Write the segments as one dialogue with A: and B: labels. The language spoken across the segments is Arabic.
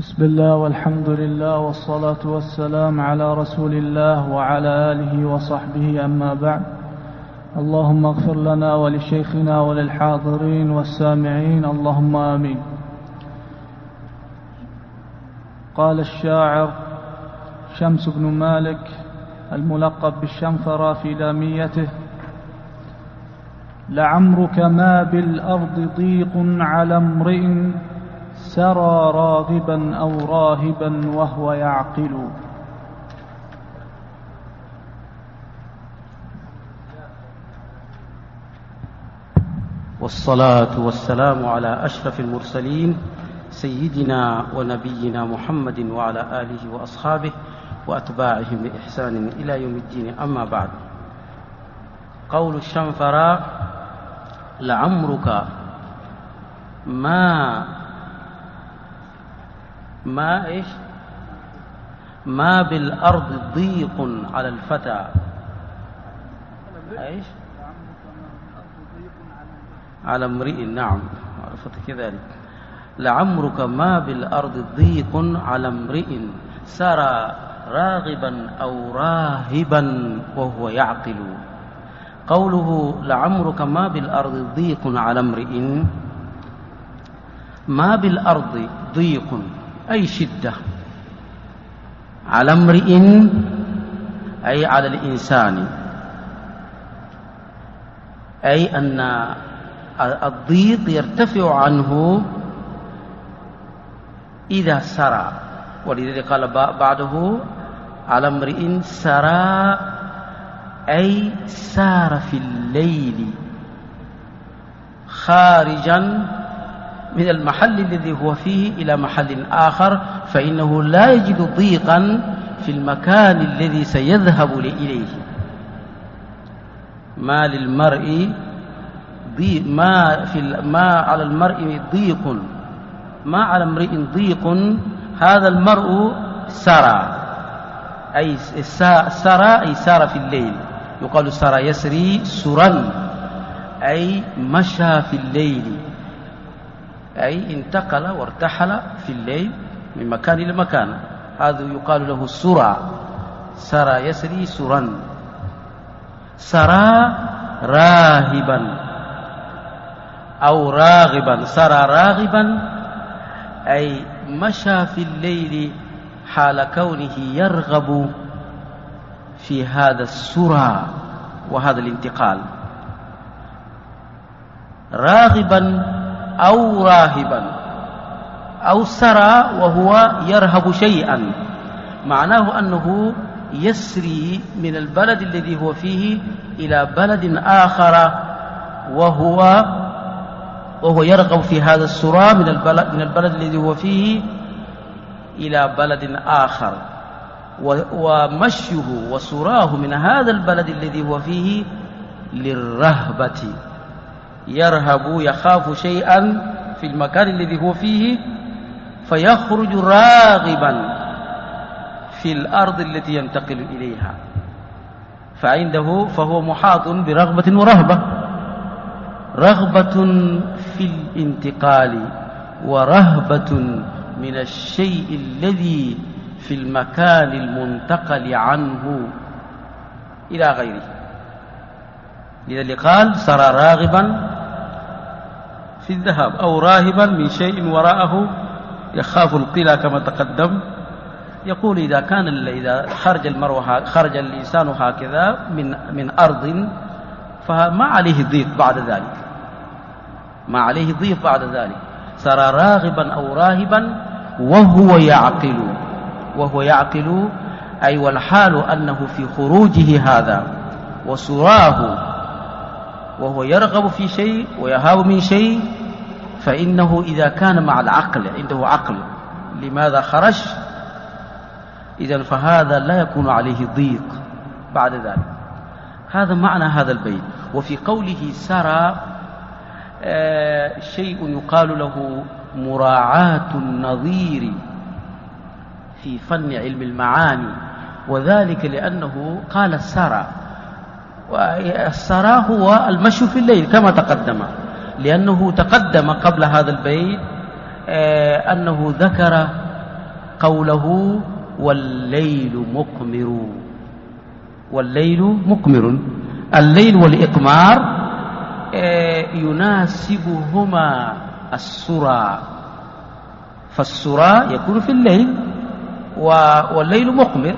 A: بسم الله والحمد لله والصلاة والسلام على رسول الله وعلى آله وصحبه أما بعد. اللهم اغفر لنا ولشيخنا وللحاضرين والسامعين. اللهم آمين. قال الشاعر شمس بن مالك الملقب بالشنفرة في لاميته لعمرك ما بالأرض ضيق على امرئ سرى راغبا أو راهبا وهو يعقل.
B: والصلاة والسلام على أشرف المرسلين سيدنا ونبينا محمد وعلى آله وأصحابه وأتباعهم بإحسان إلى يوم الدين. أما بعد قول الشنفراء لعمرك ما ما إيش؟ ما بالأرض ضيق على الفتى. إيش؟ على امرئ نعم. عرفت كذلك. لعمرك ما بالأرض ضيق على امرئ. سرى راغبا أو راهبا وهو يعقل. قوله لعمرك ما بالأرض ضيق على امرئ. ما بالأرض ضيق. أي شدة؟ على امرئ أي على الإنسان. أي أن الضيق يرتفع عنه إذا سرى. ولذلك قال بعده على امرئ سرى أي سار في الليل خارجا من المحل الذي هو فيه إلى محل آخر فإنه لا يجد ضيقا في المكان الذي سيذهب إليه. ما للمرء ضيق ما في ما على المرء ضيق. ما على امرئ ضيق هذا المرء سرى. أي سرى أي سار في الليل. يقال سرى يسري سرا أي مشى في الليل. أي انتقل وارتحل في الليل من مكان إلى مكان. هذا يقال له السرى سرى يسري سرا. سرى راهبا أو راغبا. سرى راغبا أي مشى في الليل حال كونه يرغب في هذا السرى وهذا الانتقال. راغبا أو راهبا أو سرى وهو يرهب شيئا. معناه أنه يسري من البلد الذي هو فيه إلى بلد آخر وهو وهو يرغب في هذا السرى من البلد من البلد الذي هو فيه إلى بلد آخر. ومشيه وسراه من هذا البلد الذي هو فيه للرهبة. يرهب يخاف شيئا في المكان الذي هو فيه فيخرج راغبا في الأرض التي ينتقل إليها. فعنده فهو محاط برغبة ورهبة. رغبة في الانتقال ورهبة من الشيء الذي في المكان المنتقل عنه إلى غيره. لذلك قال سرى راغبا في الذهاب أو راهبا من شيء وراءه يخاف القلى كما تقدم. يقول إذا كان إذا خرج المرء خرج الإنسان هكذا من من أرض فما عليه ضيق بعد ذلك. ما عليه ضيق بعد ذلك. سرى راغبا أو راهبا وهو يعقل. وهو يعقل أي والحال أنه في خروجه هذا وسراه وهو يرغب في شيء ويهاب من شيء فإنه إذا كان مع العقل عنده عقل لماذا خرج؟ إذا فهذا لا يكون عليه ضيق بعد ذلك. هذا معنى هذا البيت. وفي قوله سرى آه شيء يقال له مراعاة النظير في فن علم المعاني. وذلك لأنه قال السرى والسرى هو المشي في الليل كما تقدم. لأنه تقدم قبل هذا البيت آه، أنه ذكر قوله والليل مقمر. والليل مقمر. الليل والإقمار آه، يناسبهما السرى. فالسرى يكون في الليل والليل مقمر.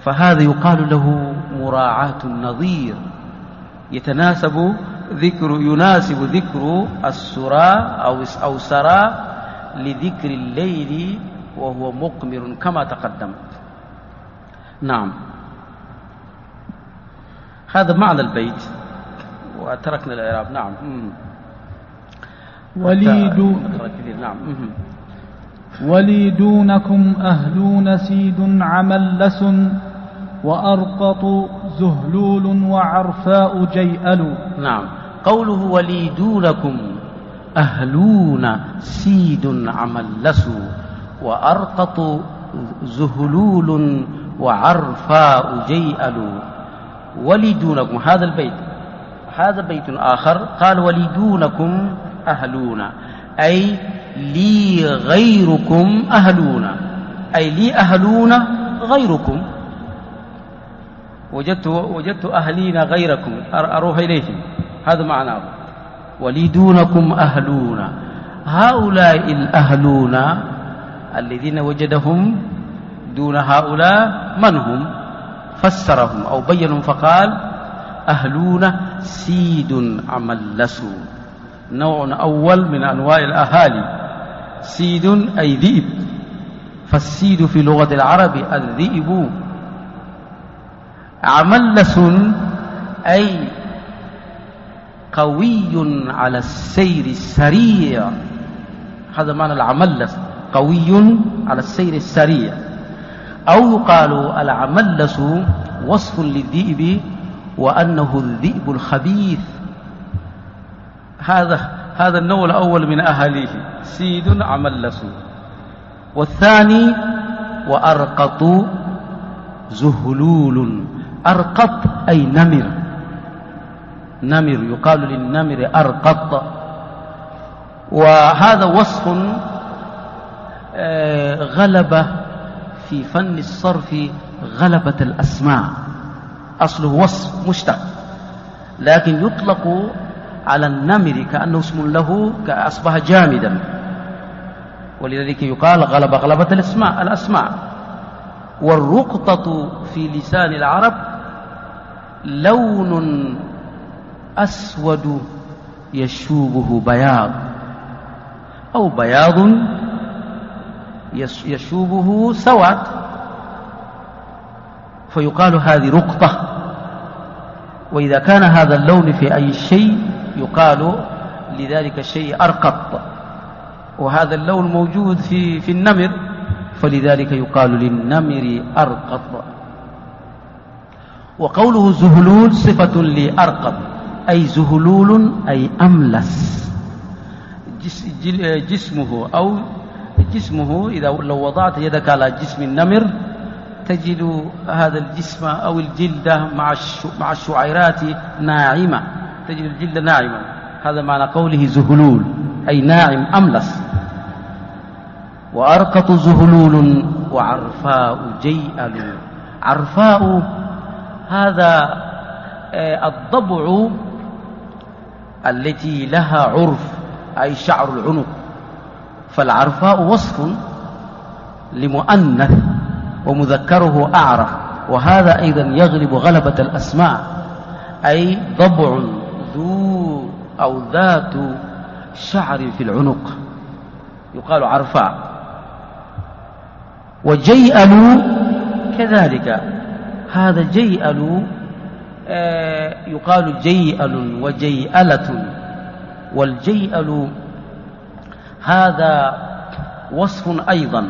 B: فهذا يقال له مراعاة النظير. يتناسب ذكر يناسب ذكر السرى أو أو سرى لذكر الليل وهو مقمر كما تقدم نعم. هذا معنى البيت. وتركنا الإعراب. نعم.
A: ولي نعم. ولي دونكم أهلون سيد عملس وأرقط زهلول وعرفاء جيأل.
B: نعم. قوله ولي دونكم أهلون سيد عملس وأرقط زهلول وعرفاء جيأل. ولي دونكم هذا البيت. هذا بيت آخر قال ولي دونكم أهلون. أي لي غيركم أهلون. أي لي أهلون غيركم. وجدت وجدت أهلين غيركم أروح إليهم. هذا معناه. ولي دونكم أهلون. هؤلاء الأهلون الذين وجدهم دون هؤلاء من هم؟ فسرهم أو بينهم فقال أهلون سيد عملسوا نوع أول من أنواع الأهالي. سيد أي ذئب. فالسيد في لغة العرب الذئب. عملس أي قوي على السير السريع. هذا معنى العملس قوي على السير السريع. أو يقال العملس وصف للذئب وأنه الذئب الخبيث. هذا هذا النوع الأول من أهاليه سيد عملس والثاني وأرقط زهلول. أرقط أي نمر. نمر يقال للنمر أرقط. وهذا وصف آه، غلب في فن الصرف غلبة الأسماء. أصله وصف مشتق. لكن يطلق على النمر كأنه اسم له كأصبح جامدا. ولذلك يقال غلب غلبة الأسماء الأسماء. والرقطة في لسان العرب لون أسود يشوبه بياض أو بياض يشوبه سواد. فيقال هذه رقطة وإذا كان هذا اللون في أي شيء يقال لذلك الشيء أرقط. وهذا اللون موجود في في النمر فلذلك يقال للنمر أرقط. وقوله زهلول صفة لأرقط أي زهلول أي أملس. جسمه أو جسمه إذا لو وضعت يدك على جسم النمر تجد هذا الجسم أو الجلد مع مع الشعيرات ناعمة. تجد الجلد ناعما هذا معنى قوله زهلول أي ناعم أملس. وأرقط زهلول وعرفاء جيأل. عرفاء هذا آه، الضبع التي لها عرف أي شعر العنق. فالعرفاء وصف لمؤنث ومذكره أعرف. وهذا أيضا يغلب غلبة الأسماء. أي ضبع ذو أو ذات شعر في العنق. يقال عرفاء. وجيأل كذلك. هذا جيأل آه، يقال جيأل وجيألة. والجيأل هذا وصف أيضا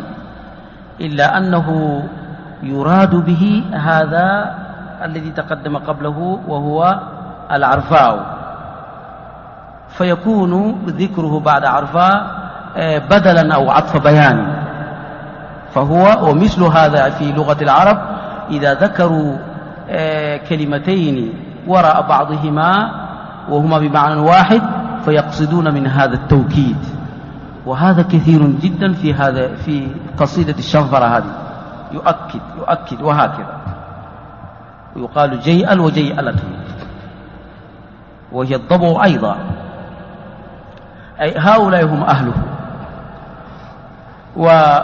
B: إلا أنه يراد به هذا الذي تقدم قبله وهو العرفاء. فيكون ذكره بعد عرفاء آه، بدلا أو عطف بيان. فهو ومثل هذا في لغة العرب إذا ذكروا آه، كلمتين وراء بعضهما وهما بمعنى واحد فيقصدون من هذا التوكيد. وهذا كثير جدا في هذا في قصيدة الشنفرة هذه. يؤكد يؤكد وهكذا. ويقال جيئل وجيئلة. وهي الضبع أيضا. أي هؤلاء هم أهله.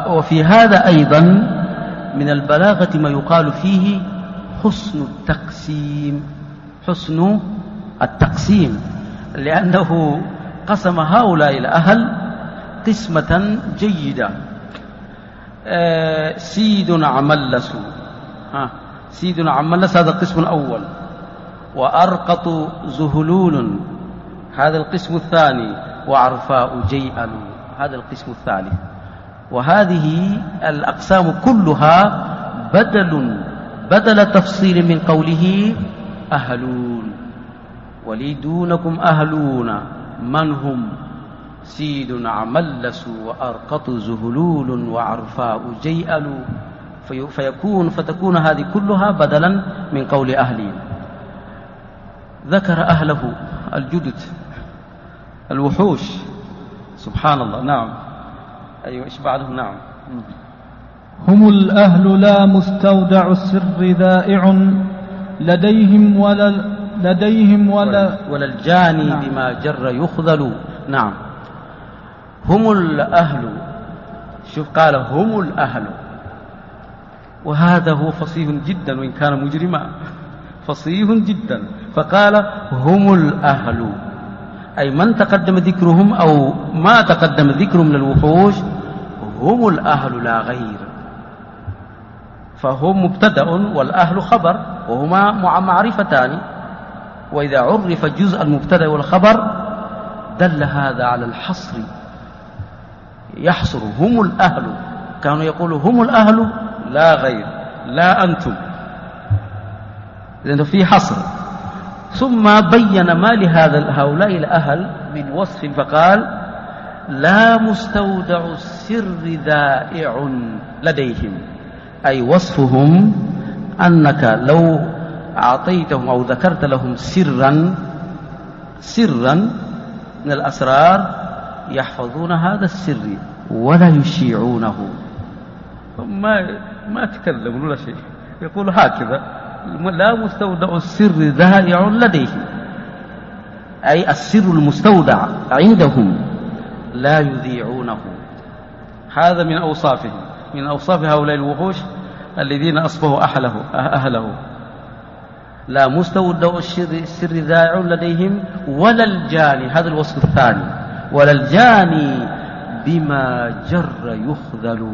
B: وفي هذا أيضا من البلاغة ما يقال فيه حسن التقسيم حسن التقسيم لأنه قسم هؤلاء الأهل قسمة جيدة. آه، سيد عملس. سيد عملس هذا القسم الأول. وأرقط زهلول هذا القسم الثاني. وعرفاء جيئل هذا القسم الثالث وهذه الأقسام كلها بدل بدل تفصيل من قوله أهلون. ولي دونكم أهلون. من هم؟ سيد عملس وأرقط زهلول وعرفاء جيئل فيكون فتكون هذه كلها بدلا من قول أهلين ذكر أهله الجدد الوحوش. سبحان الله. نعم. أيوة إيش بعدهم نعم.
A: هم الأهل لا مستودع السر ذائع لديهم ولا لديهم ولا
B: ولا الجاني نعم. بما جر يخذل. نعم. هم الأهل شوف قال هم الأهل. وهذا هو فصيح جدا وإن كان مجرما فصيح جدا. فقال هم الأهل. أي من تقدم ذكرهم أو ما تقدم ذكرهم للوحوش هم الأهل لا غير. فهم مبتدأ والأهل خبر وهما معرفتان. وإذا عرف جزء المبتدأ والخبر دل هذا على الحصر. يحصر هم الأهل. كانوا يقولوا هم الأهل لا غير لا أنتم. لأنه في حصر. ثم بين ما لهذا هؤلاء الأهل من وصف فقال لا مستودع السر ذائع لديهم. أي وصفهم أنك لو أعطيتهم أو ذكرت لهم سرا سرا من الأسرار يحفظون هذا السر ولا يشيعونه. ما ما تكلموا ولا شيء. يقول هكذا. لا مستودع السر ذائع لديهم أي السر المستودع عندهم لا يذيعونه. هذا من أوصافهم. من أوصاف هؤلاء الوحوش الذين أصبحوا أهله أهله. لا مستودع السر ذائع لديهم ولا الجاني هذا الوصف الثاني. ولا الجاني بما جر يخذل.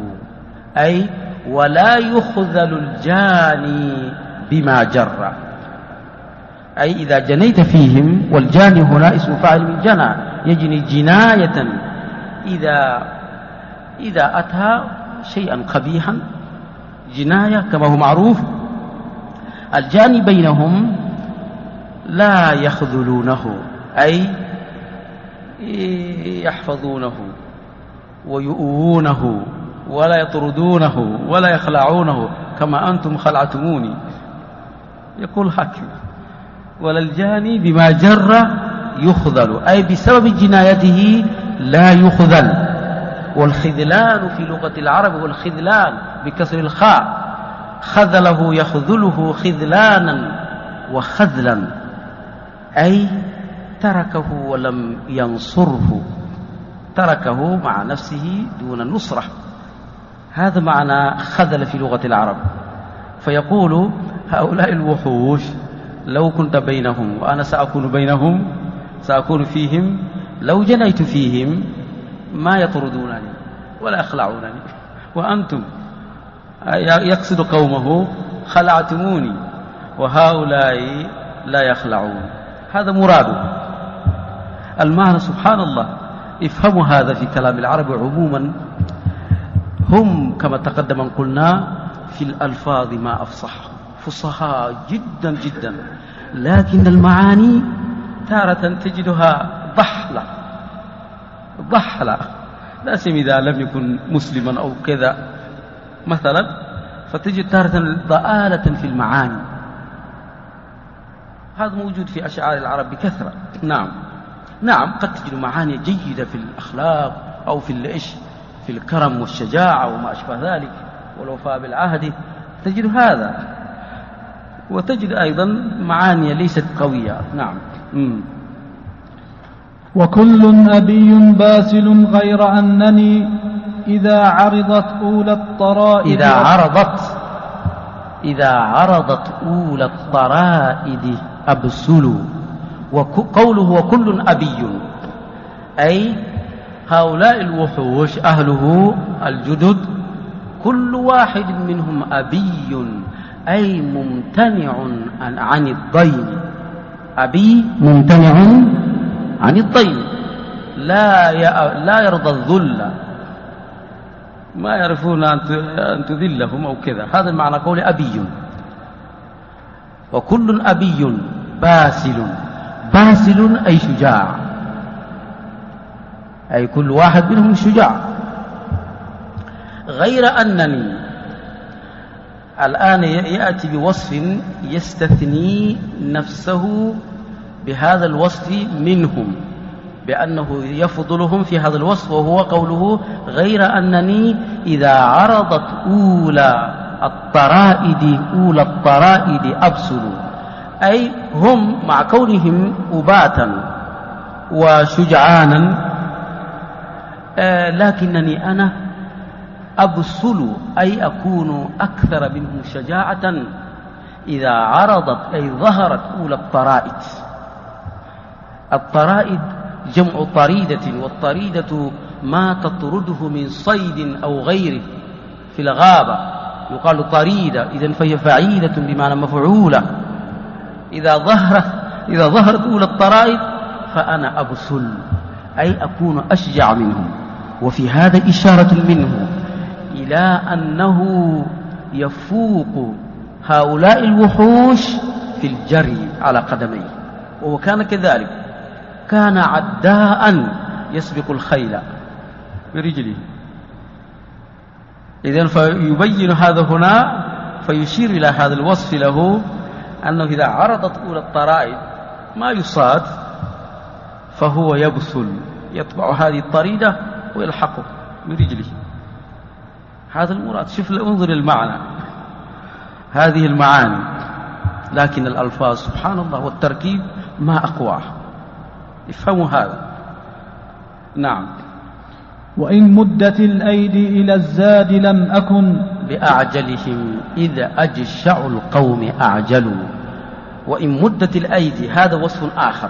B: أي ولا يخذل الجاني بما جر. أي إذا جنيت فيهم والجاني هنا اسم فاعل من جنى يجني جناية. إذا إذا أتى شيئا قبيحا جناية كما هو معروف الجاني بينهم لا يخذلونه أي يحفظونه ويؤوونه ولا يطردونه ولا يخلعونه كما أنتم خلعتموني. يقول هكذا ولا الجاني بما جر يخذل أي بسبب جنايته لا يخذل. والخذلان في لغة العرب هو الخذلان بكسر الخاء. خذله يخذله خذلانا وخذلا أي تركه ولم ينصره. تركه مع نفسه دون نصرة. هذا معنى خذل في لغة العرب. فيقول هؤلاء الوحوش لو كنت بينهم وأنا سأكون بينهم سأكون فيهم لو جنيت فيهم ما يطردونني ولا يخلعونني. وأنتم يقصد قومه خلعتموني وهؤلاء لا يخلعون. هذا مراده المعنى سبحان الله افهموا هذا في كلام العرب عموما. هم كما تقدم قلنا في الألفاظ ما أفصحهم فصحاء جدا جدا. لكن المعاني تارة تجدها ضحلة. ضحلة. لا سيما إذا لم يكن مسلما أو كذا مثلا فتجد تارة ضآلة في المعاني. هذا موجود في أشعار العرب بكثرة. نعم. نعم قد تجد معاني جيدة في الأخلاق أو في الإيش في الكرم والشجاعة وما أشبه ذلك والوفاء بالعهد تجد هذا. وتجد أيضا معاني ليست قوية. نعم. مم.
A: وكل أبي باسل غير أنني إذا عرضت أولى الطرائد.
B: إذا عرضت إذا عرضت أولى الطرائد أبسلوا وقوله وكل أبي. أي هؤلاء الوحوش أهله الجدد كل واحد منهم أبي. أي ممتنع عن الضيم. أبي ممتنع عن الضيم. لا لا يرضى الذل. ما يعرفون أن تذلهم أو كذا. هذا المعنى قول أبي. وكل أبي باسل. باسل أي شجاع. أي كل واحد منهم شجاع. غير أنني الآن يأتي بوصف يستثني نفسه بهذا الوصف منهم بأنه يفضلهم في هذا الوصف وهو قوله غير أنني إذا عرضت أولى الطرائد أولى الطرائد أبسل أي هم مع كونهم أباتا وشجعانا آه لكنني أنا أبسل أي أكون أكثر منهم شجاعة إذا عرضت أي ظهرت أولى الطرائد. الطرائد جمع طريدة والطريدة ما تطرده من صيد أو غيره في الغابة. يقال طريدة إذا فهي فعيلة بمعنى مفعولة. إذا ظهرت إذا ظهرت أولى الطرائد فأنا أبسل أي أكون أشجع منهم. وفي هذا إشارة منه. إلى أنه يفوق هؤلاء الوحوش في الجري على قدميه. وهو كان كذلك. كان عداء يسبق الخيل برجله. إذن فيبين هذا هنا فيشير إلى هذا الوصف له أنه إذا عرضت أولى الطرائد ما يصاد فهو يبثل يطبع هذه الطريدة ويلحقه برجله. هذا المراد. شوف انظر المعنى. هذه المعاني. لكن الألفاظ سبحان الله والتركيب ما أقواه افهموا هذا. نعم.
A: وإن مدت الأيدي إلى الزاد لم أكن.
B: بأعجلهم إذا أجشع القوم أعجلوا. وإن مدت الأيدي هذا وصف آخر.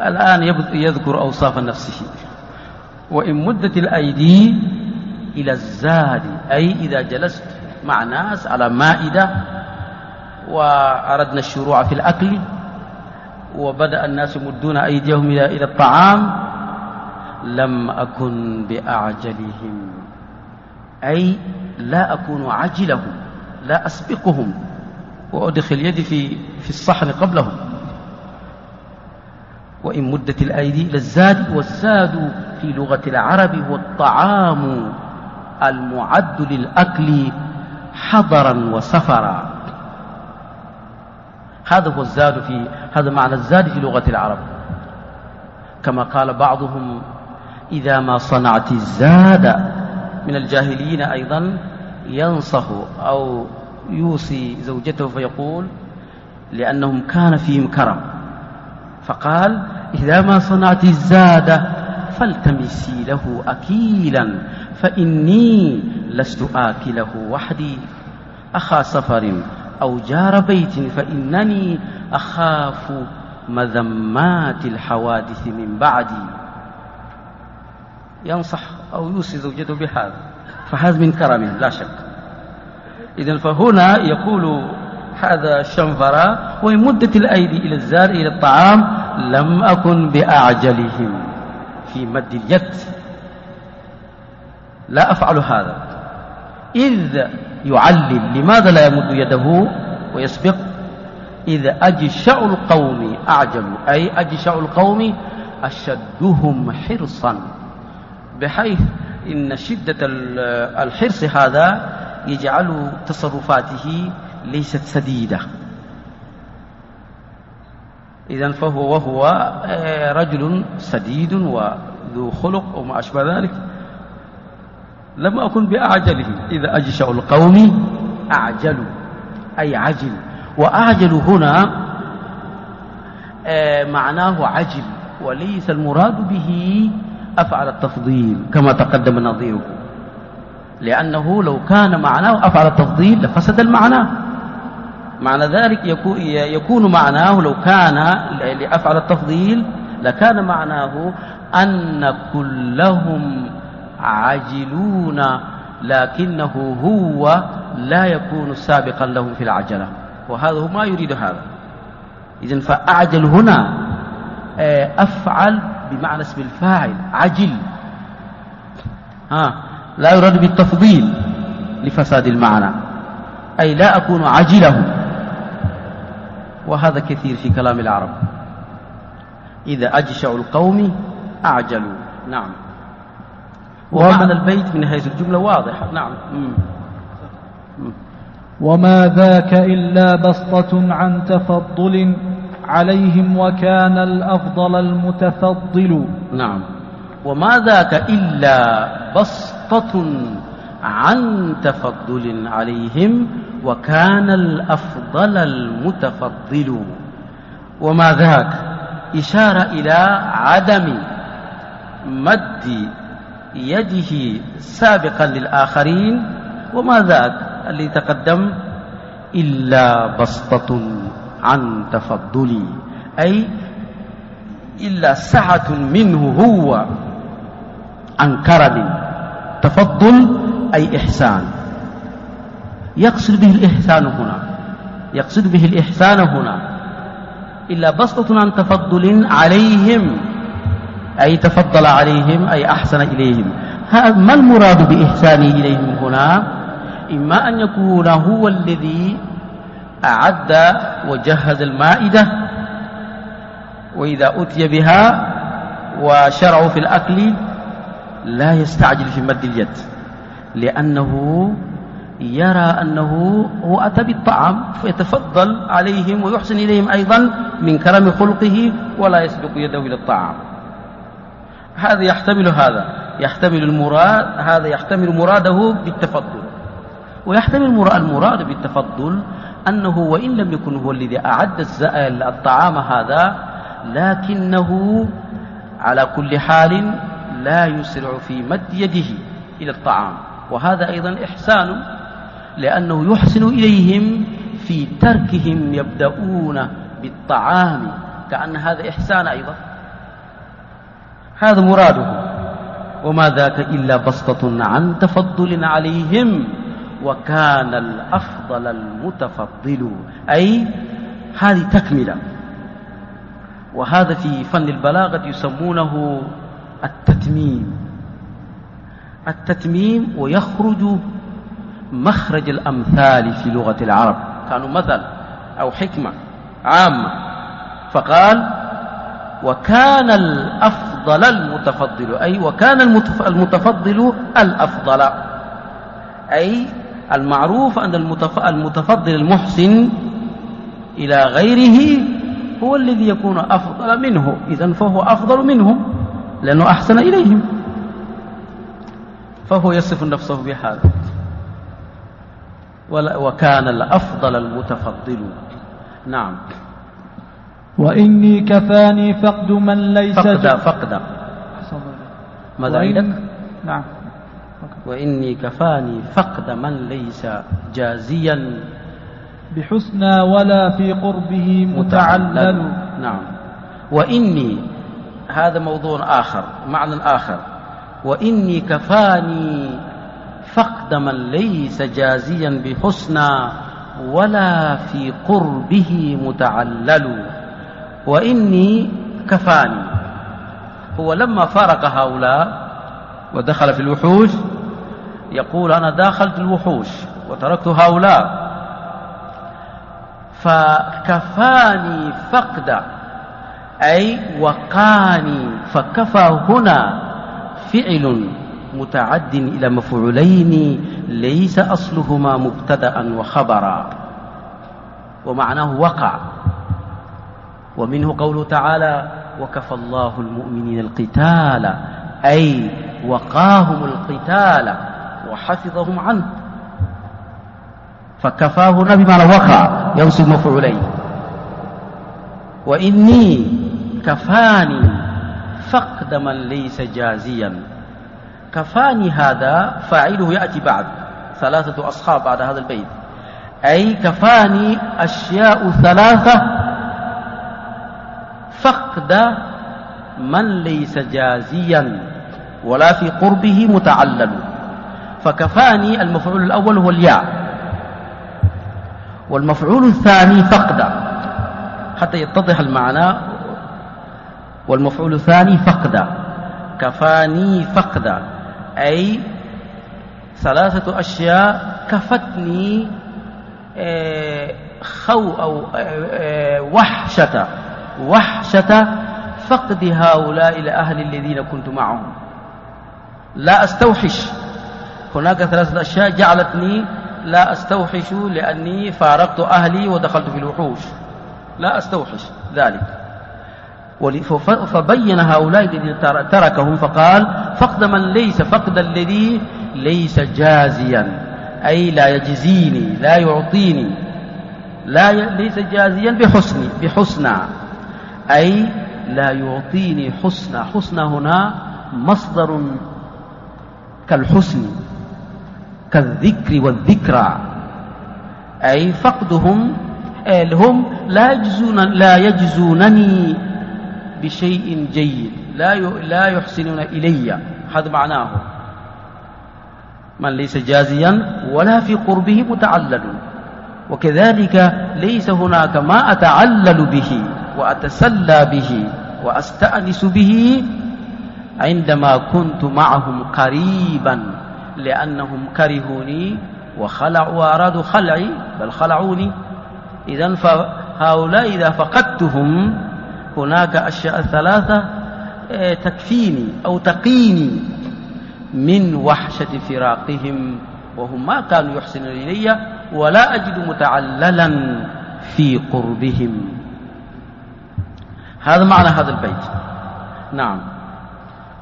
B: الآن يذكر أوصاف نفسه. وإن مدت الأيدي إلى الزاد أي إذا جلست مع ناس على مائدة وأردنا الشروع في الأكل وبدأ الناس يمدون أيديهم إلى الطعام لم أكن بأعجلهم أي لا أكون عجلهم لا أسبقهم وأدخل يدي في في الصحن قبلهم. وإن مدت الأيدي للزاد والزاد في لغة العرب هو الطعام. المعد للأكل حضرا وسفرا. هذا هو الزاد في هذا معنى الزاد في لغة العرب. كما قال بعضهم إذا ما صنعت الزاد من الجاهليين أيضا ينصح أو يوصي زوجته فيقول لأنهم كان فيهم كرم فقال إذا ما صنعت الزاد فالتمسي له أكيلا. فإني لست آكله وحدي. أخا سفر أو جار بيت فإنني أخاف مذمات الحوادث من بعدي. ينصح أو يوصي زوجته بهذا فهذا من كرمه لا شك. إذا فهنا يقول هذا الشنفرة وإن مدت الأيدي إلى الزار إلى الطعام لم أكن بأعجلهم في مد اليد. لا أفعل هذا. إذ يعلل لماذا لا يمد يده ويسبق. إذ أجشع القوم أعجل أي أجشع القوم أشدهم حرصا. بحيث إن شدة الحرص هذا يجعل تصرفاته ليست سديدة. إذا فهو وهو آه، رجل سديد ذو خلق أو ما أشبه ذلك. لم أكن بأعجلهم إذا أجشأ القوم أعجلوا أي عجل. وأعجل هنا آه، معناه عجل. وليس المراد به أفعل التفضيل كما تقدم نظيره. لأنه لو كان معناه أفعل التفضيل لفسد المعنى. معنى ذلك يكون معناه لو كان لأفعل التفضيل لكان معناه أن كلهم عاجلون لكنه هو لا يكون سابقا لهم في العجلة. وهذا هو ما يريد هذا. إذن فأعجل هنا آه، أفعل بمعنى اسم الفاعل عجل. ها لا يراد بالتفضيل لفساد المعنى. أي لا أكون عجله. وهذا كثير في كلام العرب. إذا أجشع القوم أعجلوا. نعم. ومعنى البيت من حيث الجملة واضحة نعم.
A: وما ذاك إلا بسطة عن تفضل عليهم وكان الأفضل المتفضل.
B: نعم. وما ذاك إلا بسطة عن تفضل عليهم وكان الأفضل المتفضل. وما ذاك إشارة إلى عدم مد يده سابقا للآخرين وما ذاك اللي تقدم إلا بسطة عن تفضلي أي إلا سعة منه هو عن كرم تفضل أي إحسان. يقصد به الإحسان هنا يقصد به الإحسان هنا إلا بسطة عن تفضل عليهم. أي تفضل عليهم أي أحسن إليهم. ما المراد بإحسانه إليهم هنا؟ إما أن يكون هو الذي أعد وجهز المائدة وإذا أتي بها وشرعوا في الأكل لا يستعجل في مد اليد لأنه يرى أنه هو أتى بالطعام فيتفضل عليهم ويحسن إليهم أيضا من كرم خلقه ولا يسبق يده إلى الطعام. هذا يحتمل هذا. يحتمل المراد هذا يحتمل مراده بالتفضل. ويحتمل المراد بالتفضل أنه وإن لم يكن هو الذي أعد الطعام هذا لكنه على كل حال لا يسرع في مد يده إلى الطعام. وهذا أيضا إحسان لأنه يحسن إليهم في تركهم يبدأون بالطعام. كأن هذا إحسان أيضا. هذا مراده. وما ذاك إلا بسطة عن تفضل عليهم. وكان الأفضل المتفضل. أي هذه تكملة. وهذا في فن البلاغة يسمونه التتميم. التتميم ويخرج مخرج الأمثال في لغة العرب. كانوا مثل أو حكمة عامة. فقال وكان الأفضل المتفضل. أي وكان المتفضل الأفضل. أي المعروف أن المتفضل المحسن إلى غيره هو الذي يكون أفضل منه. إذا فهو أفضل منهم لأنه أحسن إليهم. فهو يصف نفسه بهذا. وكان الأفضل المتفضل. نعم.
A: وإني كفاني فقد من ليس
B: فقد فقد. ماذا عندك؟
A: نعم.
B: وإني كفاني فقد من ليس جازيا.
A: بحسنى ولا في قربه متعلل.
B: نعم. وإني هذا موضوع آخر معنى آخر. وإني كفاني فقد من ليس جازيا بحسنى ولا في قربه متعلل. وإني كفاني. هو لما فارق هؤلاء ودخل في الوحوش يقول أنا داخلت الوحوش وتركت هؤلاء. فكفاني فقد أي وقاني فكفى هنا فعل متعد إلى مفعولين ليس أصلهما مبتدأ وخبرا ومعناه وقع. ومنه قوله تعالى وكفى الله المؤمنين القتال أي وقاهم القتال وحفظهم عنه. فكفاه نبي بمعنى وقع ينصب مفعولين وإني كفاني فقد من ليس جازيا. كفاني هذا فاعله يأتي بعد ثلاثة أصحاب بعد هذا البيت. أي كفاني أشياء ثلاثة فقد من ليس جازيا ولا في قربه متعلل. فكفاني المفعول الأول هو الياء. والمفعول الثاني فقد حتى يتضح المعنى. والمفعول الثاني فقد كفاني فقد أي ثلاثة أشياء كفتني آه، خو أو آه، آه، وحشة. وحشة فقد هؤلاء الأهل الذين كنت معهم. لا أستوحش. هناك ثلاثة أشياء جعلتني لا أستوحش لأني فارقت أهلي ودخلت في الوحوش. لا أستوحش ذلك. فبين هؤلاء الذين تركهم فقال فقد من ليس فقد الذي ليس جازيا. أي لا يجزيني لا يعطيني لا. ليس جازيا بحسن بحسنى. أي لا يعطيني حسنى حسنى هنا مصدر كالحسن كالذكر والذكرى. أي فقدهم هم لا يجزون لا يجزونني بشيء جيد. لا لا يحسنون إلي. هذا معناه. من ليس جازيا ولا في قربه متعلل. وكذلك ليس هناك ما أتعلل به. وأتسلى به وأستأنس به عندما كنت معهم قريبا لأنهم كرهوني وخلعوا وأرادوا خلعي بل خلعوني. إذا فهؤلاء إذا فقدتهم هناك أشياء ثلاثة آه، تكفيني أو تقيني من وحشة فراقهم وهم ما كانوا يحسنون إلي ولا أجد متعللا في قربهم. هذا معنى هذا البيت. نعم.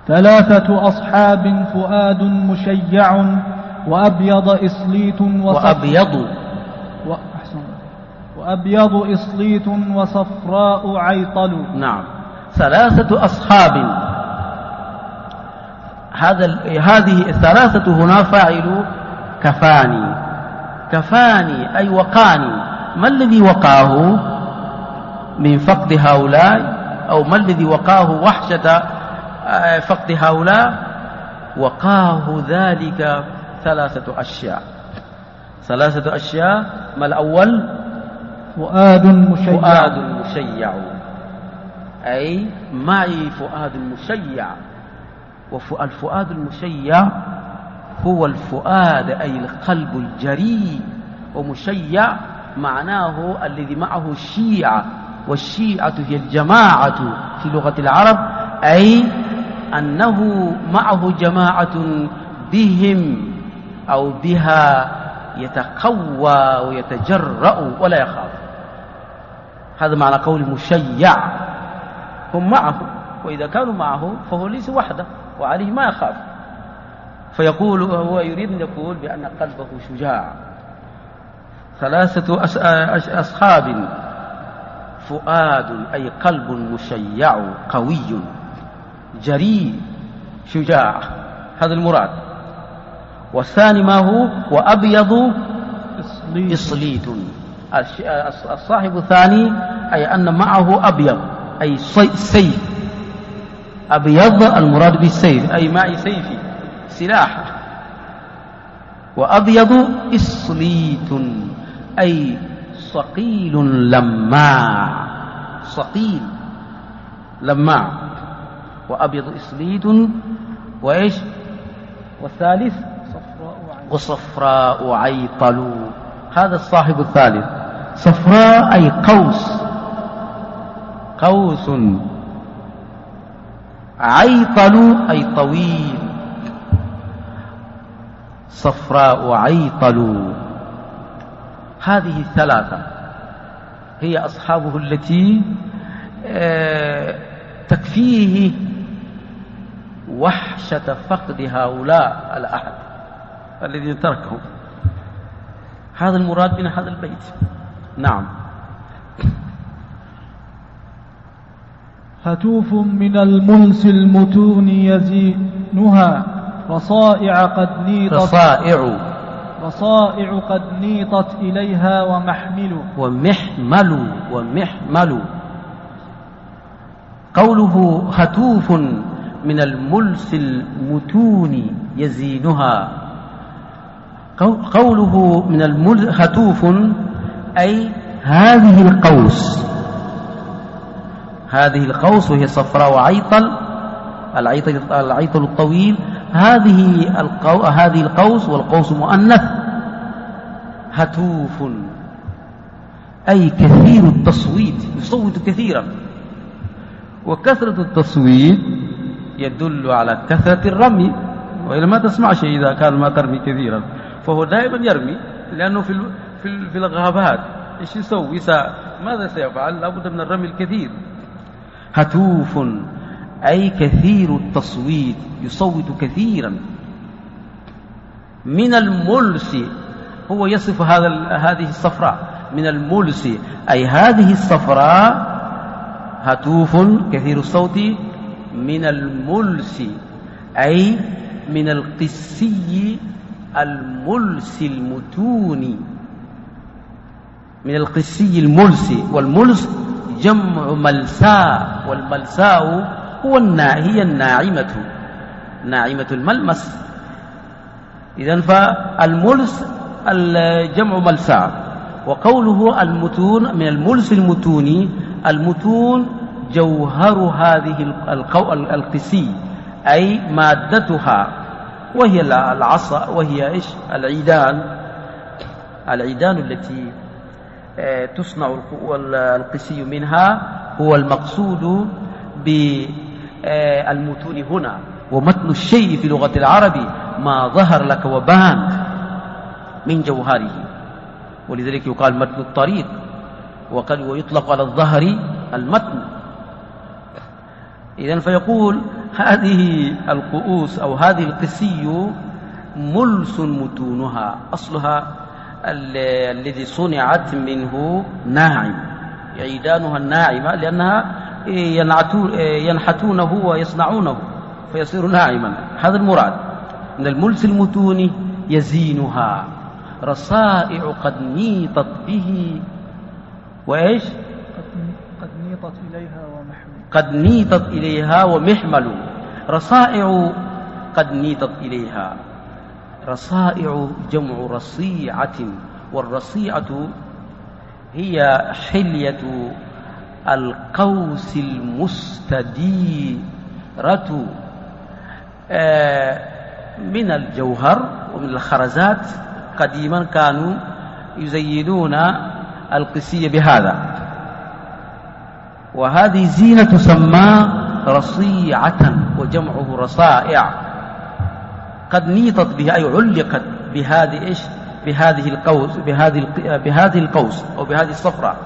A: ثلاثة أصحاب فؤاد مشيع وأبيض إصليت
B: وأبيض.
A: وأبيض إصليت وصفراء عيطل.
B: نعم. ثلاثة أصحاب. هذا هذه الثلاثة هنا فاعل كفاني. كفاني أي وقاني. ما الذي وقاه؟ من فقد هؤلاء أو ما الذي وقاه وحشة آه، فقد هؤلاء وقاه ذلك ثلاثة أشياء. ثلاثة أشياء ما الأول؟
A: فؤاد مشيع.
B: فؤاد مشيع. أي معي فؤاد مشيع. والفؤاد المشيع هو الفؤاد أي القلب الجريء. ومشيع معناه الذي معه الشيعة والشيعة هي الجماعة في لغة العرب أي أنه معه جماعة بهم أو بها يتقوى ويتجرأ ولا يخاف. هذا معنى قول مشيع هم معه وإذا كانوا معه فهو ليس وحده وعليه ما يخاف. فيقول هو يريد أن يقول بأن قلبه شجاع. ثلاثة أصحاب فؤاد أي قلب مشيع قوي جريء شجاع. هذا المراد. والثاني ما هو؟ وأبيض إصليت الصاحب الثاني أي أن معه أبيض أي سيف. أبيض المراد بالسيف أي معي سيفي سلاح. وأبيض إصليت أي صقيل لماع صقيل لماع وأبيض إصليت وإيش؟ والثالث وصفراء عيطل هذا الصاحب الثالث. صفراء أي قوس. قوس. عيطل أي طويل. صفراء عيطل هذه الثلاثة هي أصحابه التي آه، تكفيه وحشة فقد هؤلاء الأحد الذين تركهم. هذا المراد من هذا البيت. نعم.
A: هتوف من الملس المتون يزينها رصائع قد نيطت.
B: رصائع
A: رصائع قد نيطت إليها ومحمل.
B: ومحمل ومحمل. قوله هتوف من الملس المتون يزينها. قوله من الملس هتوف أي هذه القوس. هذه القوس وهي صفراء عيطل العيطل, الطويل. هذه القوس والقوس مؤنث. هتوف أي كثير التصويت يصوت كثيرا. وكثرة التصويت يدل على كثرة الرمي. وإلا ما تسمع شيء إذا كان ما ترمي كثيرا. فهو دائما يرمي لأنه في في في الغابات. إيش يسوي؟ ماذا سيفعل؟ لابد من الرمي الكثير. هتوف أي كثير التصويت يصوت كثيرا. من الملس هو يصف هذا هذه الصفراء من الملس أي هذه الصفراء هتوف كثير الصوت من الملس أي من القسي الملس المتون. من القسي الملس والملس جمع ملساء. والملساء هو النا هي الناعمة. ناعمة الملمس. إذا فالملس الجمع ملساء وقوله المتون من الملس المتون المتون جوهر هذه القسي أي مادتها. وهي العصا وهي إيش؟ العيدان. العيدان التي آه، تصنع القسي منها هو المقصود بالمتون هنا. ومتن الشيء في لغة العرب ما ظهر لك وبان. من جوهره ولذلك يقال متن الطريق وقد ويطلق على الظهر المتن. إذا فيقول هذه القؤوس أو هذه القسي ملس متونها أصلها الذي صنعت منه ناعم عيدانها الناعمة لأنها ينحتونه ويصنعونه فيصير ناعما. هذا المراد من الملس المتون يزينها. رصائع قد نيطت به. وإيش؟
A: قد نيطت إليها ومحمل.
B: قد نيطت إليها ومحمل. رصائع قد نيطت إليها. رصائع جمع رصيعة والرصيعة هي حلية القوس المستديرة آه، من الجوهر ومن الخرزات. قديما كانوا يزينون القسية بهذا. وهذه زينة تسمى رصيعة وجمعه رصائع. قد نيطت بها أي علقت بهذه إيش؟ بهذه القوس بهذه بهذه القوس أو بهذه الصفرة.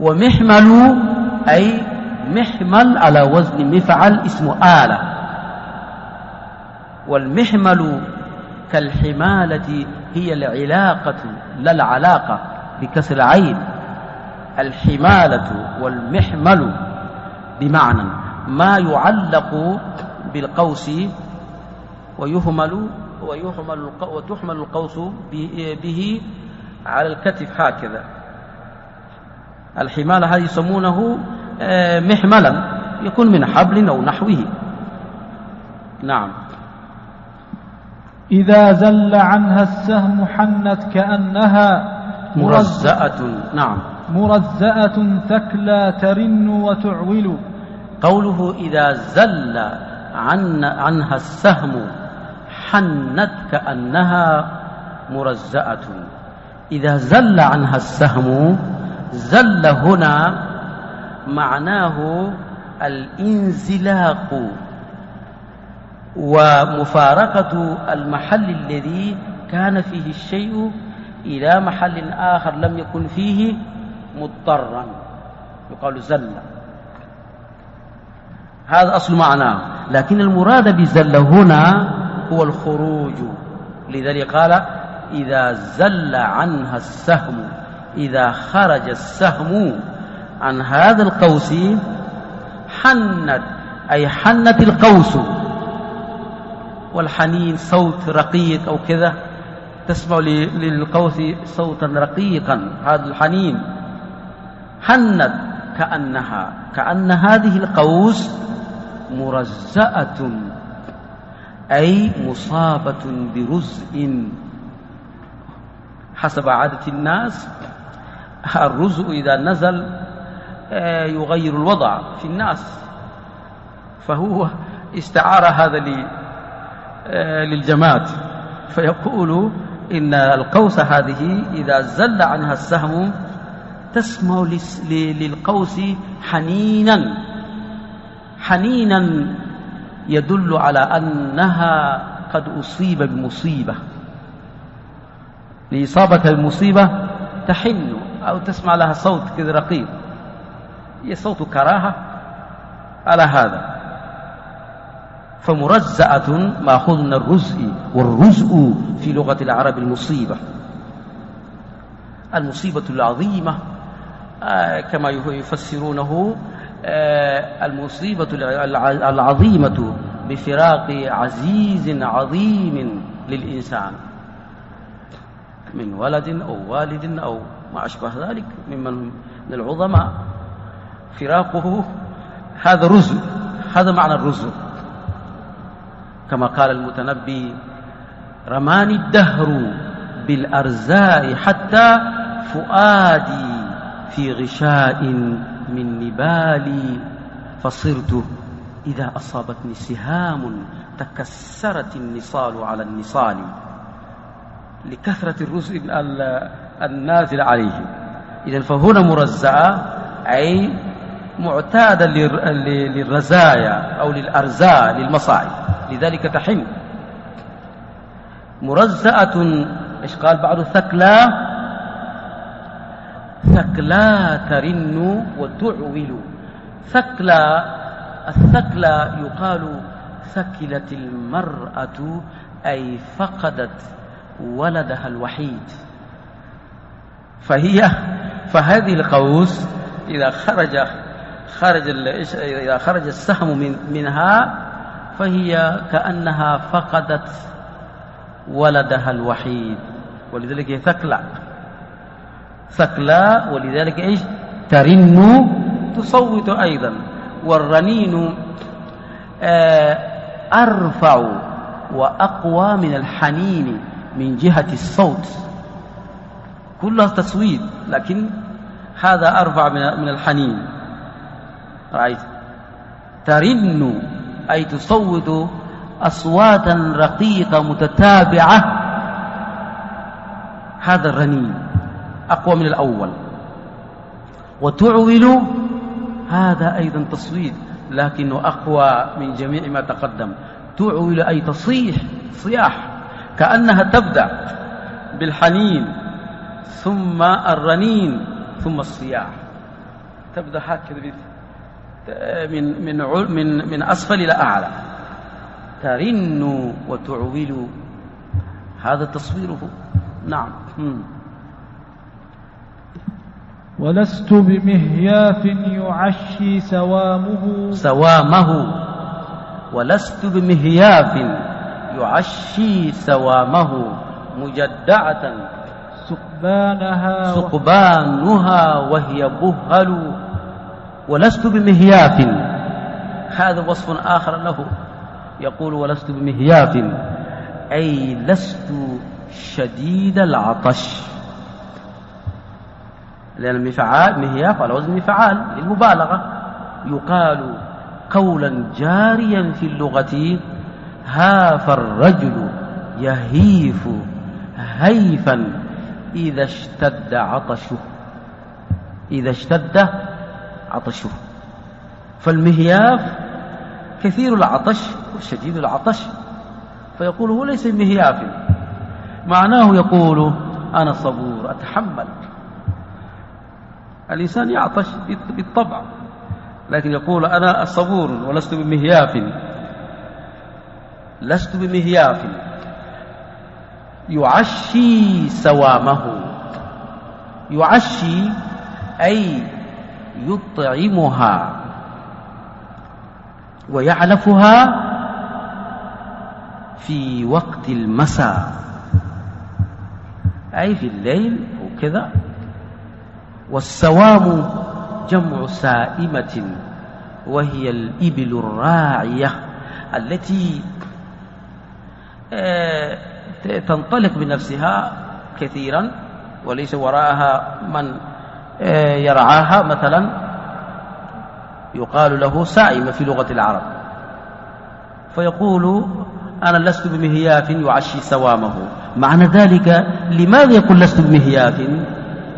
B: ومحمل أي محمل على وزن مفعل اسمه آلة. والمحمل كالحمالة هي العلاقة لا العلاقة بكسر عين الحمالة والمحمل بمعنى ما يعلق بالقوس ويهمل ويحمل وتحمل القوس به على الكتف هكذا. الحمال هذا يسمونه آه، محملا يكون من حبل أو نحوه. نعم.
A: إذا زل عنها السهم حنت كأنها
B: مرزأة. نعم.
A: مرزأة ثكلى ترن وتعول.
B: قوله إذا زل عن عنها السهم حنت كأنها مرزأة. إذا زل عنها السهم زل هنا معناه الانزلاق. ومفارقة المحل الذي كان فيه الشيء إلى محل آخر لم يكن فيه مضطرا يقال زل. هذا أصل معناه. لكن المراد بزل هنا هو الخروج. لذلك قال إذا زل عنها السهم إذا خرج السهم عن هذا القوس حنت أي حنت القوس والحنين صوت رقيق أو كذا. تسمع للقوس صوتا رقيقا. هذا الحنين. حنت كأنها. كأن هذه القوس مرزأة. أي مصابة برزء. حسب عادة الناس الرزء إذا نزل آه، يغير الوضع في الناس. فهو استعار هذا للجماد فيقول إن القوس هذه إذا زل عنها السهم تسمع للقوس حنينا. حنينا يدل على أنها قد أصيب بمصيبة. لإصابة المصيبة تحن أو تسمع لها صوت كذا رقيق هي صوت كراهة على هذا. فمرزأة مأخوذ من الرزء والرزء في لغة العرب المصيبة. المصيبة العظيمة آه، كما يفسرونه آه، المصيبة العظيمة بفراق عزيز عظيم للإنسان من ولد أو والد أو ما أشبه ذلك ممن من العظماء فراقه هذا رزق هذا معنى الرزق كما قال المتنبي رماني الدهر بالأرزاء حتى فؤادي في غشاء من نبالي. فصرت إذا أصابتني سهام تكسرت النصال على النصال لكثرة الرزق النازل عليه. إذا فهنا مرزعة أي معتادة للرزايا أو للأرزاء للمصائب. لذلك تحن مرزأة إيش قال بعض الثكلى؟ ثكلى ترن وتعول. ثكلى الثكلى يقال ثكلت المرأة أي فقدت ولدها الوحيد. فهي فهذه القوس إذا خرج خرج إذا خرج السهم من منها فهي كأنها فقدت ولدها الوحيد ولذلك هي ثكلى ولذلك إيش؟ ترن تصوت أيضا. والرنين آه، أرفع وأقوى من الحنين من جهة الصوت. كلها تصويت لكن هذا أرفع من الحنين. رأيت ترن أي تصوت أصواتا رقيقة متتابعة. هذا الرنين أقوى من الأول. وتعول هذا أيضا تصويت لكنه أقوى من جميع ما تقدم. تعول أي تصيح صياح كأنها تبدأ بالحنين ثم الرنين ثم الصياح. تبدأ هكذا من من من من أسفل إلى أعلى. ترن وتعول. هذا تصويره. نعم.
A: ولست بمهياف يعشي سوامه.
B: سوامه. ولست بمهياف يعشي سوامه مجدعة.
A: سقبانها
B: سقبانها وهي بهل. ولست بمهياف. هذا وصف آخر له. يقول ولست بمهياف. أي لست شديد العطش. لأن المفعال مهياف على وزن مفعال للمبالغة. يقال قولا جاريا في اللغة هاف الرجل يهيف هيفا إذا اشتد عطشه. إذا اشتد عطشه فالمهياف كثير العطش وشديد العطش. فيقول هو ليس مهياف. معناه يقول أنا صبور أتحمل. الإنسان يعطش بالطبع لكن يقول أنا صبور ولست بمهياف. لست بمهياف. يعشي سوامه. يعشي أي يطعمها ويعلفها في وقت المساء. أي في الليل وكذا والسوام جمع سائمة وهي الإبل الراعية التي آه، تنطلق بنفسها كثيرا وليس وراءها من يرعاها مثلا يقال له سائمة في لغة العرب فيقول أنا لست بمهياف يعشي سوامه. معنى ذلك لماذا يقول لست بمهياف؟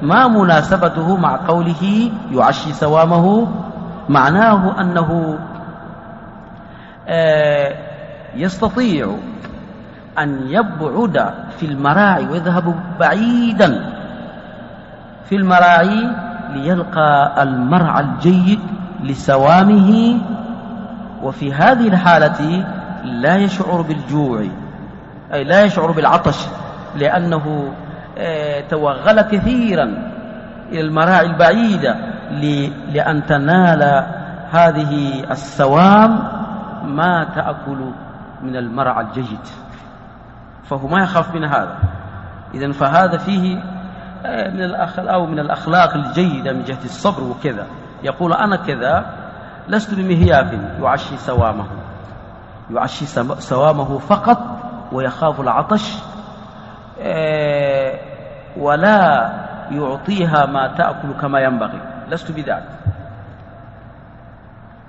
B: ما مناسبته مع قوله يعشي سوامه؟ معناه أنه آه، يستطيع أن يبعد في المراعي ويذهب بعيدا في المراعي ليلقى المرعى الجيد لسوامه وفي هذه الحالة لا يشعر بالجوع أي لا يشعر بالعطش لأنه آه، توغل كثيرا إلى المراعي البعيدة لأن تنال هذه السوام ما تأكل من المرعى الجيد. فهو ما يخاف من هذا. إذا فهذا فيه من الأخلاق أو من الأخلاق الجيدة من جهة الصبر وكذا. يقول أنا كذا لست بمهياف يعشي سوامه. يعشي سوامه فقط ويخاف العطش آه، ولا يعطيها ما تأكل كما ينبغي. لست بذلك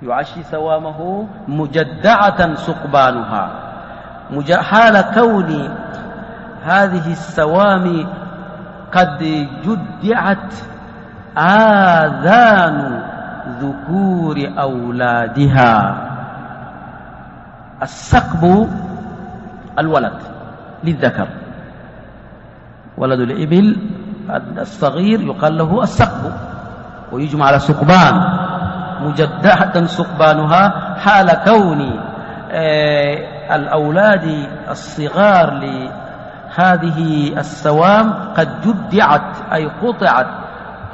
B: يعشي سوامه مجدعة سقبانها. حال كون هذه السوام قد جدعت آذان ذكور أولادها. السقب الولد للذكر. ولد الإبل الصغير يقال له السقب. ويجمع على سقبان مجدحة سقبانها حال كون آه، الأولاد الصغار لهذه السوام قد جدعت أي قطعت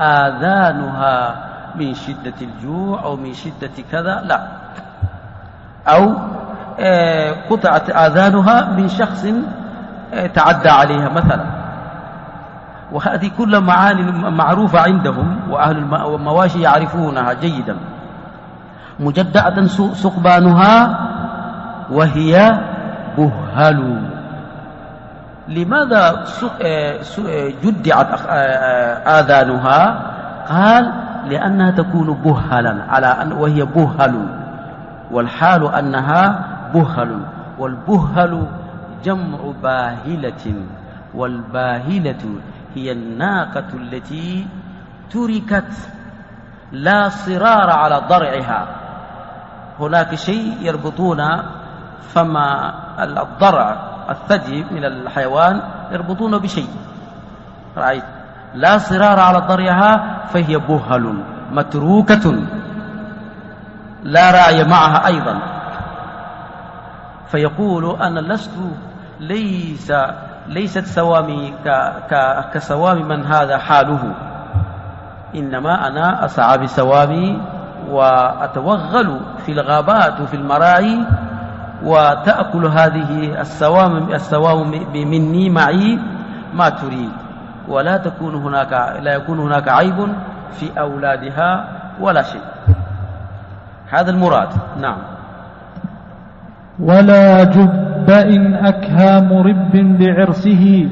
B: آذانها من شدة الجوع أو من شدة كذا لا. أو آه، قطعت آذانها من شخص آه، تعدى عليها مثلا. وهذه كل معاني معروفة عندهم وأهل المواشي يعرفونها جيدا. مجدعة سقبانها وهي بهل لماذا آه، جدعت آذانها؟ قال لأنها تكون بهلا على أن وهي بهل. والحال أنها بهل. والبهل جمع باهلة. والباهلة هي الناقة التي تركت لا صرار على ضرعها. هناك شيء يربطون فما الضرع. الثدي من الحيوان يربطونه بشيء. رأيت. لا صرار على ضرعها فهي بهل متروكة. لا راعي معها أيضا. فيقول أنا لست ليس ليست سوامي كسوام من هذا حاله. إنما أنا أسعى بسوامي وأتوغل في الغابات وفي المراعي وتأكل هذه السوام السوام مني معي ما تريد. ولا تكون هناك لا يكون هناك عيب في أولادها ولا شيء. هذا المراد. نعم.
A: ولا جب إن أكهى مرب بعرسه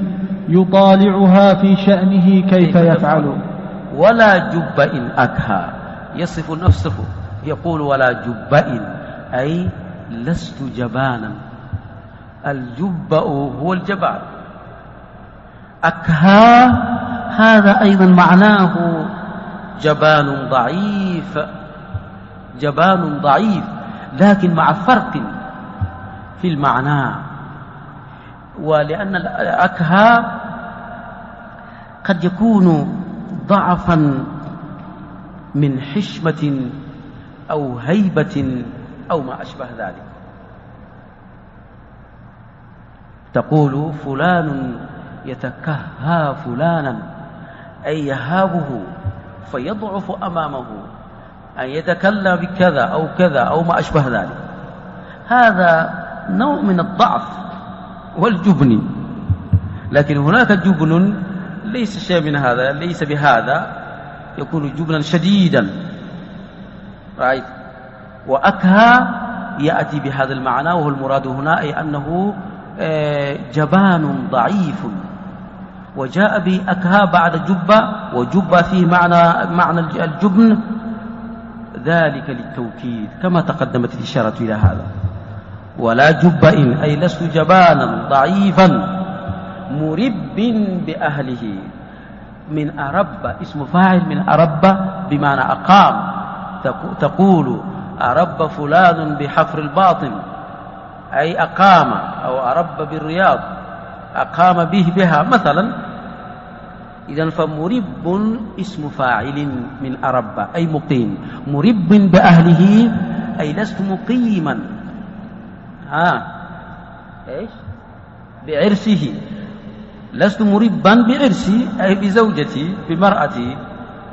A: يطالعها في شأنه كيف يفعل؟
B: ولا جب إن أكهى. يصف نفسه. يقول ولا جب إن. أي لست جبانا. الجبأ هو الجبان أكهى هذا أيضا معناه جبان ضعيف. جبان ضعيف لكن مع فرق في المعنى. ولأن الأكهى قد يكون ضعفا من حشمة أو هيبة أو ما أشبه ذلك. تقول فلان يتكهى فلانا أي يهابه فيضعف أمامه أن يتكلم بكذا أو كذا أو ما أشبه ذلك. هذا نوع من الضعف والجبن. لكن هناك جبن ليس شيء من هذا ليس بهذا يكون جبنا شديدا. رأيت؟ وأكهى يأتي بهذا المعنى وهو المراد هنا أي أنه آه، جبان ضعيف. وجاء بأكهى بعد جبة وجبة فيه معنى معنى الجبن. ذلك للتوكيد كما تقدمت الإشارة إلى هذا. ولا جب إن أي لست جبانا ضعيفا مرب بأهله. من أرب اسم فاعل من أرب بمعنى أقام. تقول أرب فلان بحفر الباطن أي أقام أو أرب بالرياض أقام به بها. مثلا إذا فمرب اسم فاعل من أرب أي مقيم. مرب بأهله أي لست مقيما. ها إيش؟ بعرسه. لست مربا بعرسي أي بزوجتي بمرأتي.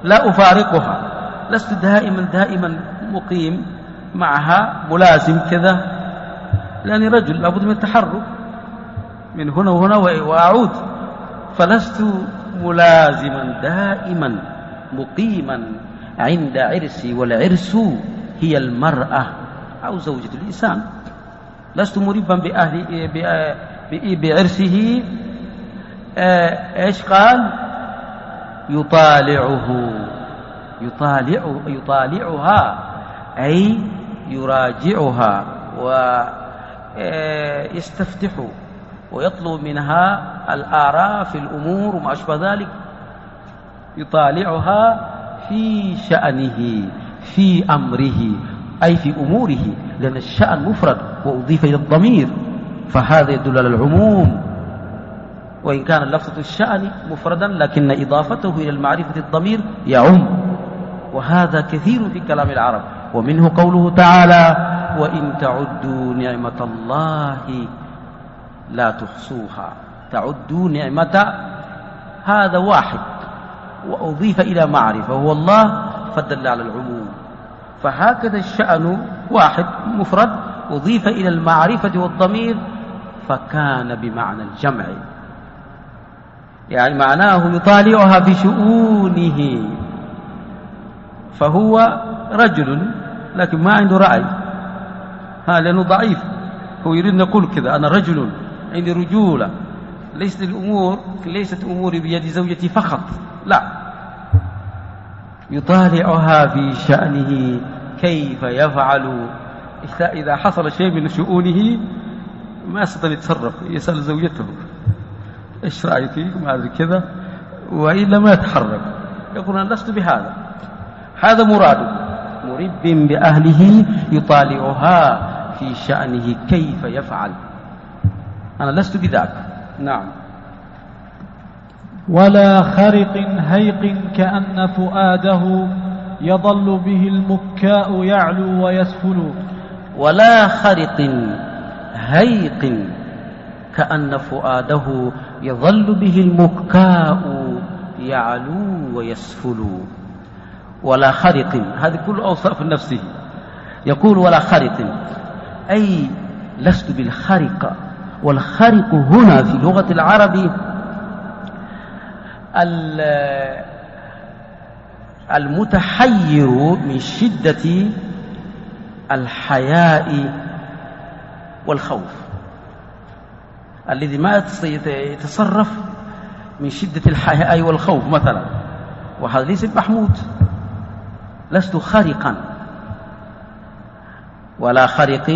B: لا أفارقها. لست دائما دائما مقيم معها ملازم كذا. لأني رجل لابد من التحرك من هنا وهنا وأعود. فلست ملازما دائما مقيما عند عرسي والعرس هي المرأة. أو زوجة الإنسان. لست مربا بأهل بعرسه. آه، إيش قال؟ يطالعه. يطالع يطالعها أي يراجعها ويستفتح آه، ويطلب منها الآراء في الأمور وما أشبه ذلك. يطالعها في شأنه في أمره أي في أموره لأن الشأن مفرد وأضيف إلى الضمير فهذا يدل على العموم. وإن كان لفظة الشأن مفردا لكن إضافته إلى المعرفة الضمير يعم. وهذا كثير في كلام العرب. ومنه قوله تعالى وإن تعدوا نعمة الله لا تحصوها. تعدوا نعمة هذا واحد. وأضيف إلى معرفة وهو الله فدل على العموم. فهكذا الشأن واحد مفرد. أضيف إلى المعرفة والضمير فكان بمعنى الجمع. يعني معناه يطالعها بشؤونه. فهو رجل لكن ما عنده رأي. ها لأنه ضعيف. هو يريد أن يقول كذا أنا رجل عندي رجولة. ليست الأمور ليست أموري بيد زوجتي فقط. لا. يطالعها في شأنه كيف يفعل. إذا حصل شيء من شؤونه ما يستطيع يتصرف يسأل زوجته. إيش رأيك؟ ما أدري كذا. وإلا ما يتحرك. يقول أنا لست بهذا. هذا مراده مرب بأهله يطالعها في شأنه كيف يفعل. أنا لست بذاك. نعم.
A: ولا خرق هيق كأن فؤاده يظل به المكاء يعلو ويسفل.
B: ولا خرق هيق كأن فؤاده يظل به المكاء يعلو ويسفل. ولا خرق هذه كل أوصاف نفسه يقول ولا خرق أي لست بالخرق والخرق هنا في لغة العرب المتحير من شدة الحياء والخوف. الذي ما يتصرف من شدة الحياء والخوف مثلا. وهذا ليس محمود لست خارقا. ولا خارق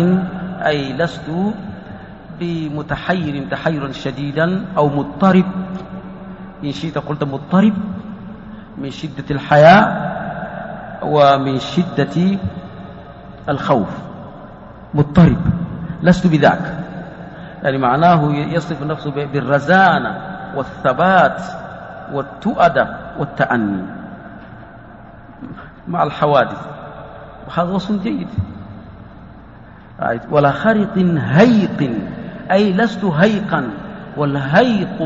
B: أي لست بمتحير تحيرا شديدا أو مضطرب. إن شئت قلت مضطرب. من شدة الحياء ومن شدة الخوف. مضطرب. لست بذاك. يعني معناه يصف نفسه بالرزانة والثبات والتؤدة والتأني. مع الحوادث. هذا وصف جيد ولا خرق هيق أي لست هيقا. والهيق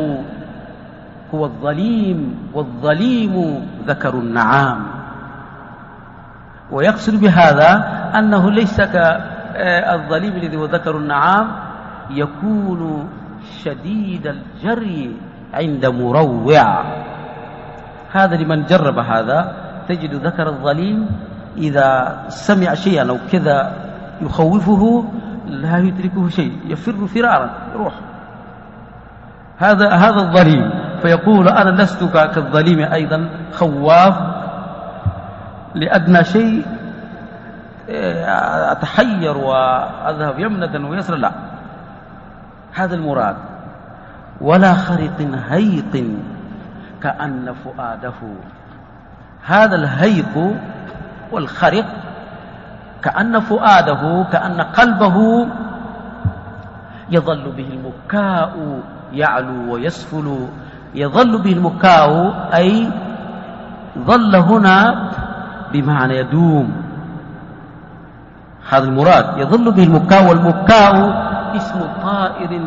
B: هو الظليم والظليم ذكر النعام. ويقصد بهذا أنه ليس كالظليم الذي هو ذكر النعام. يكون شديد الجري عند مروع. هذا لمن جرب هذا. تجد ذكر الظليم إذا سمع شيئا أو كذا يخوفه لا يدركه شيء يفر فرارا يروح. هذا هذا الظليم. فيقول أنا لست كالظليم أيضا خواف لأدنى شيء آه، أتحير وأذهب يمنة ويسرا لا. هذا المراد. ولا خرق هيق كأن فؤاده. هذا الهيق والخرق كأن فؤاده كأن قلبه يظل به المكاء يعلو ويسفل. يظل به المكاء أي ظل هنا بمعنى يدوم. هذا المراد يظل به المكاء والمكاء اسم طائر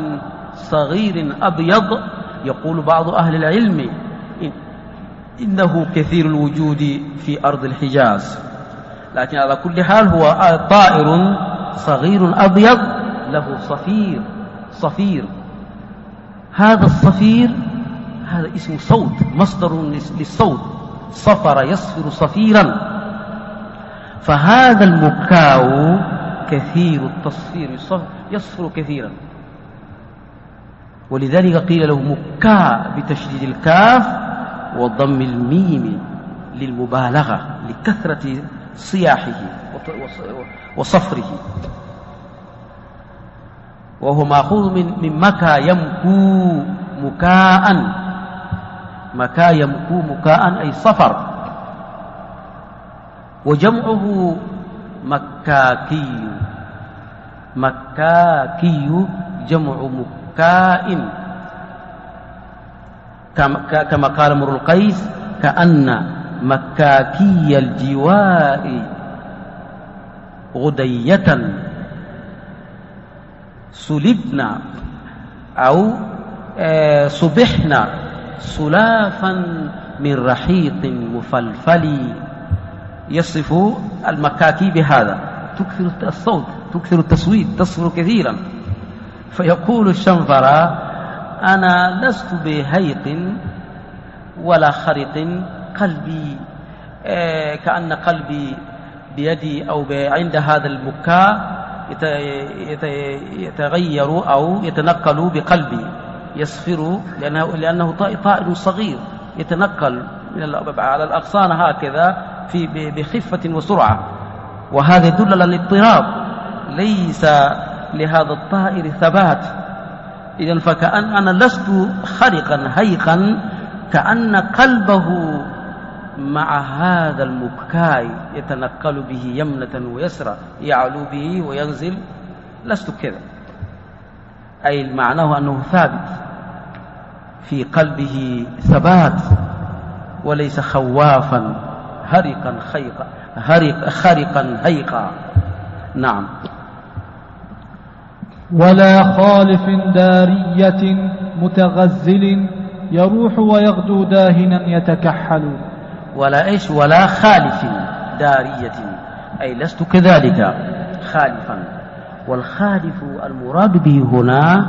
B: صغير أبيض يقول بعض أهل العلم. إنه كثير الوجود في أرض الحجاز. لكن على كل حال هو طائر صغير أبيض له صفير صفير. هذا الصفير هذا اسم صوت مصدر للصوت. صفر يصفر صفيرا. فهذا المكاو كثير التصفير يصفر كثيرا. ولذلك قيل له مكاء بتشديد الكاف وضم الميم للمبالغة لكثرة صياحه وصفره. وهو مأخوذ من من مكى يمكو مكاء. مكى يمكو مكاء أي صفر. وجمعه مكاكي. مكاكي جمع مكاء. كما قال أمر القيس كأن مكاكي الجواء غدية سلبنا أو آه، صبحنا سلافا من رحيق مفلفل. يصف المكاكي بهذا. تكثر الصوت تكثر التصويت تصفر كثيرا. فيقول الشنفرة أنا لست بهيق ولا خرق قلبي آه، كأن قلبي بيدي أو عند هذا البكاء يتغير أو يتنقل بقلبي. يصفر لأنه, لأنه طائر صغير يتنقل من على الأغصان هكذا في بخفة وسرعة. وهذا يدل على الاضطراب. ليس لهذا الطائر ثبات. إذا فكأن أنا لست خرقا هيقا كأن قلبه مع هذا المكاي يتنقل به يمنة ويسرى يعلو به وينزل. لست كذا. أي معناه أنه ثابت. في قلبه ثبات وليس خوافا هرقا خيقا هرق خرقا هيقا. نعم.
A: ولا خالف دارية متغزل يروح ويغدو داهنا يتكحل.
B: ولا إيش؟ ولا خالف دارية. أي لست كذلك خالفا. والخالف المراد به هنا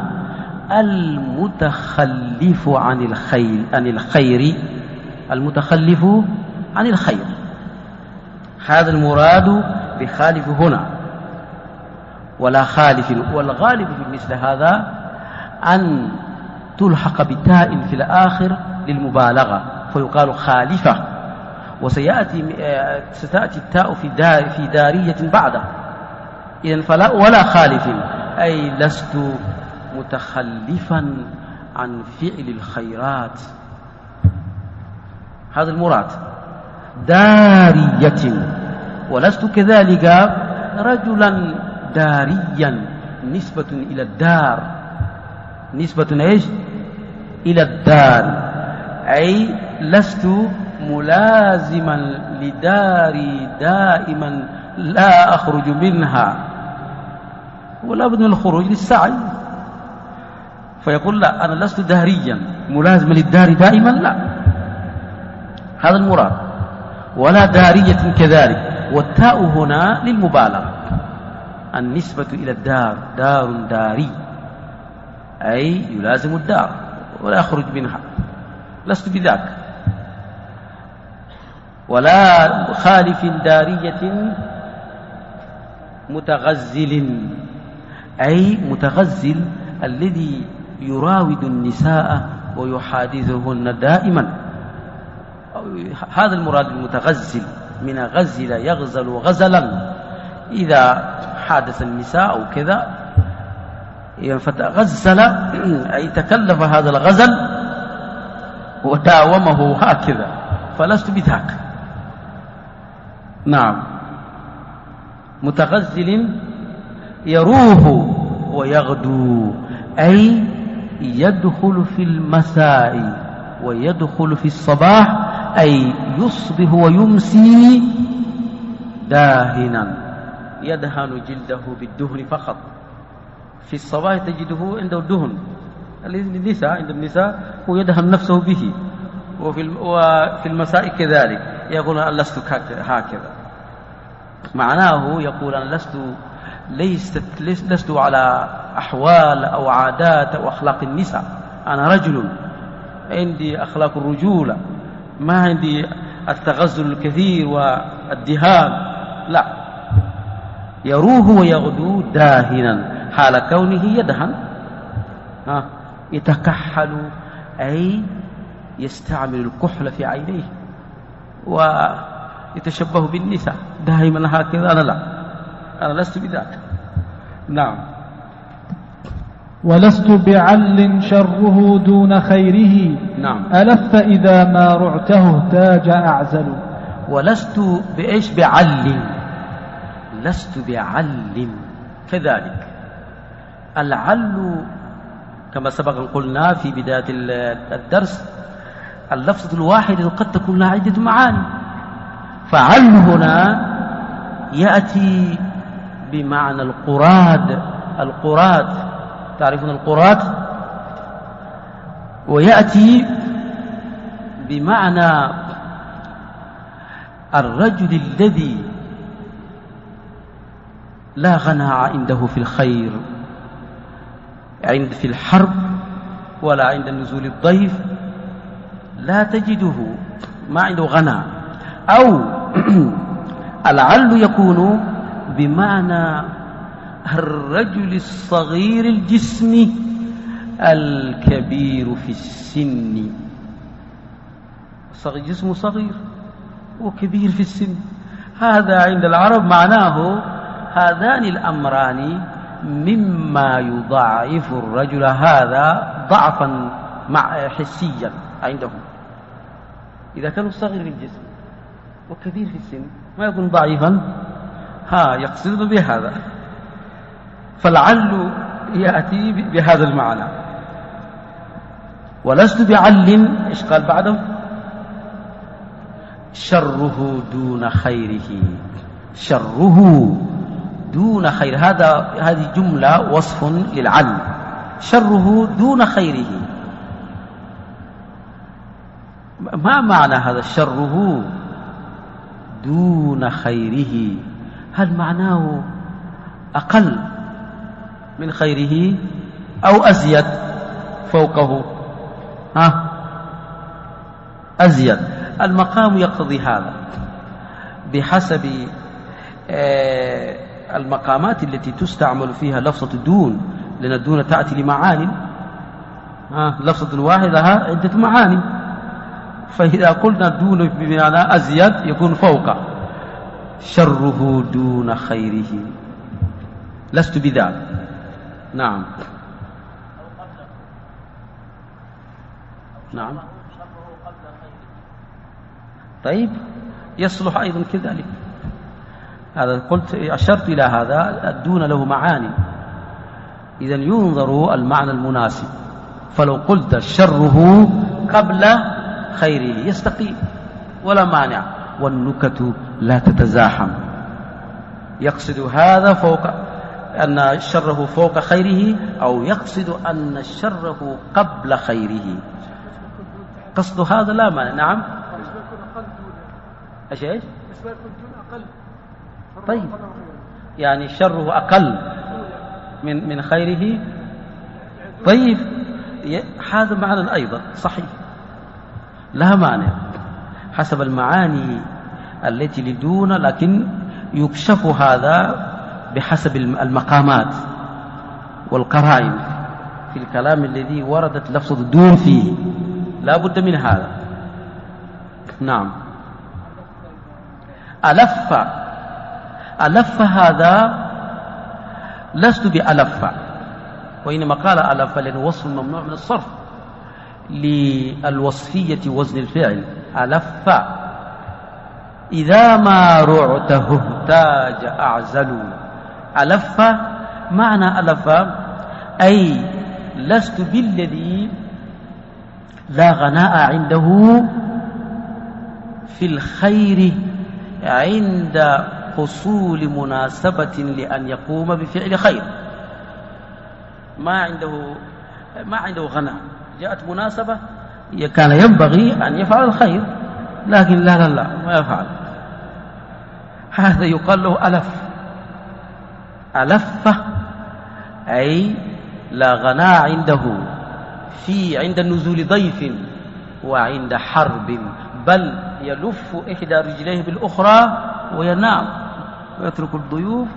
B: المتخلف عن الخير عن الخير. المتخلف عن الخير. هذا المراد بخالف هنا. ولا خالف والغالب في مثل هذا أن تلحق بتاء في الآخر للمبالغة فيقال خالفة. وسيأتي ستأتي التاء في دار في دارية بعده. إذا فلا ولا خالف. أي لست متخلفا عن فعل الخيرات. هذا المراد. دارية. ولست كذلك رجلا داريا نسبة إلى الدار. نسبة إيش؟ إلى الدار. أي لست ملازما لداري دائما لا أخرج منها. ولا بد من الخروج للسعي. فيقول لا أنا لست دهريا ملازما للدار دائما؟ لا. هذا المراد. ولا دارية كذلك. والتاء هنا للمبالغة. النسبة إلى الدار دار داري. أي يلازم الدار ولا يخرج منها. لست بذاك. ولا خالف دارية متغزل. أي متغزل الذي يراود النساء ويحادثهن دائما. هذا المراد المتغزل. من غزل يغزل غزلا. إذا حادث النساء أو كذا. فتغزل أي تكلف هذا الغزل وداومه هكذا. فلست بذاك. نعم. متغزل يروه ويغدو أي يدخل في المساء ويدخل في الصباح أي يصبح ويمسي داهنا. يدهن جلده بالدهن فقط. في الصباح تجده عنده الدهن النساء عند النساء هو يدهن نفسه به. وفي وفي المساء كذلك. يقول أنا لست هكذا. معناه يقول أنا لست ليست لست على أحوال أو عادات أو أخلاق النساء. أنا رجل. عندي أخلاق الرجولة. ما عندي التغزل الكثير والدهان. لا. يروه ويغدو داهنا. حال كونه يدهن. ها يتكحل أي يستعمل الكحل في عينيه. ويتشبه بالنساء. دائما هكذا أنا لا. أنا لست بذاك. نعم.
A: ولست بعل شره دون خيره.
B: نعم.
A: ألف إذا ما رعته اهتاج أعزل.
B: ولست بإيش؟ بعل. لست بعل كذلك. العل كما سبق أن قلنا في بداية الدرس اللفظة الواحدة قد تكون لها عدة معاني. فعل هنا يأتي بمعنى القراد. القراد تعرفون القراد؟ ويأتي بمعنى الرجل الذي لا غنى عنده في الخير عند في الحرب ولا عند نزول الضيف لا تجده ما عنده غنى. أو العل يكون بمعنى الرجل الصغير الجسم الكبير في السن. جسمه صغير وكبير في السن. هذا عند العرب معناه هذان الأمران مما يضعف الرجل هذا ضعفا مع حسيا عندهم. إذا كان صغير في الجسم وكبير في السن ما يكون ضعيفا؟ ها يقصد بهذا. فالعل يأتي بهذا المعنى. ولست بعل إيش قال بعده؟ شره دون خيره. شره دون خير. هذا هذه جملة وصف للعلم شره دون خيره. ما معنى هذا شره دون خيره؟ هل معناه أقل من خيره أو أزيد فوقه؟ ها؟ أزيد. المقام يقتضي هذا. بحسب آه المقامات التي تستعمل فيها لفظة دون لأن الدون تأتي لمعاني. آه لفظة واحدة عدة معاني. فإذا قلنا دون بمعنى أزيد يكون فوق. شره دون خيره. لست بذلك. نعم. نعم. طيب يصلح أيضا كذلك. هذا قلت أشرت إلى هذا الدون له معاني. إذا ينظر المعنى المناسب. فلو قلت شره قبل خيره يستقيم ولا مانع. والنكت لا تتزاحم. يقصد هذا فوق أن شره فوق خيره أو يقصد أن شره قبل خيره. قصد هذا لا مانع. نعم. إيش؟ إيش؟ طيب. يعني شره أقل من من خيره؟ طيب. هذا معنى أيضا صحيح. لا مانع. حسب المعاني التي لدون لكن يكشف هذا بحسب المقامات والقرائن في الكلام الذي وردت لفظ الدون فيه. لا بد من هذا. نعم. ألف ألف هذا لست بألف وإنما قال ألف لأنه وصف ممنوع من الصرف للوصفية وزن الفعل. ألف. إذا ما رعته اهتاج أعزل. ألف. معنى ألف أي لست بالذي لا غناء عنده في الخير عند حصول مناسبة لأن يقوم بفعل خير. ما عنده ما عنده غنى. جاءت مناسبة كان ينبغي أن يفعل الخير لكن لا لا لا ما يفعل. هذا يقال له ألف. ألف أي لا غنى عنده. في عند نزول ضيف وعند حرب بل يلف إحدى رجليه بالأخرى وينام. ويترك الضيوف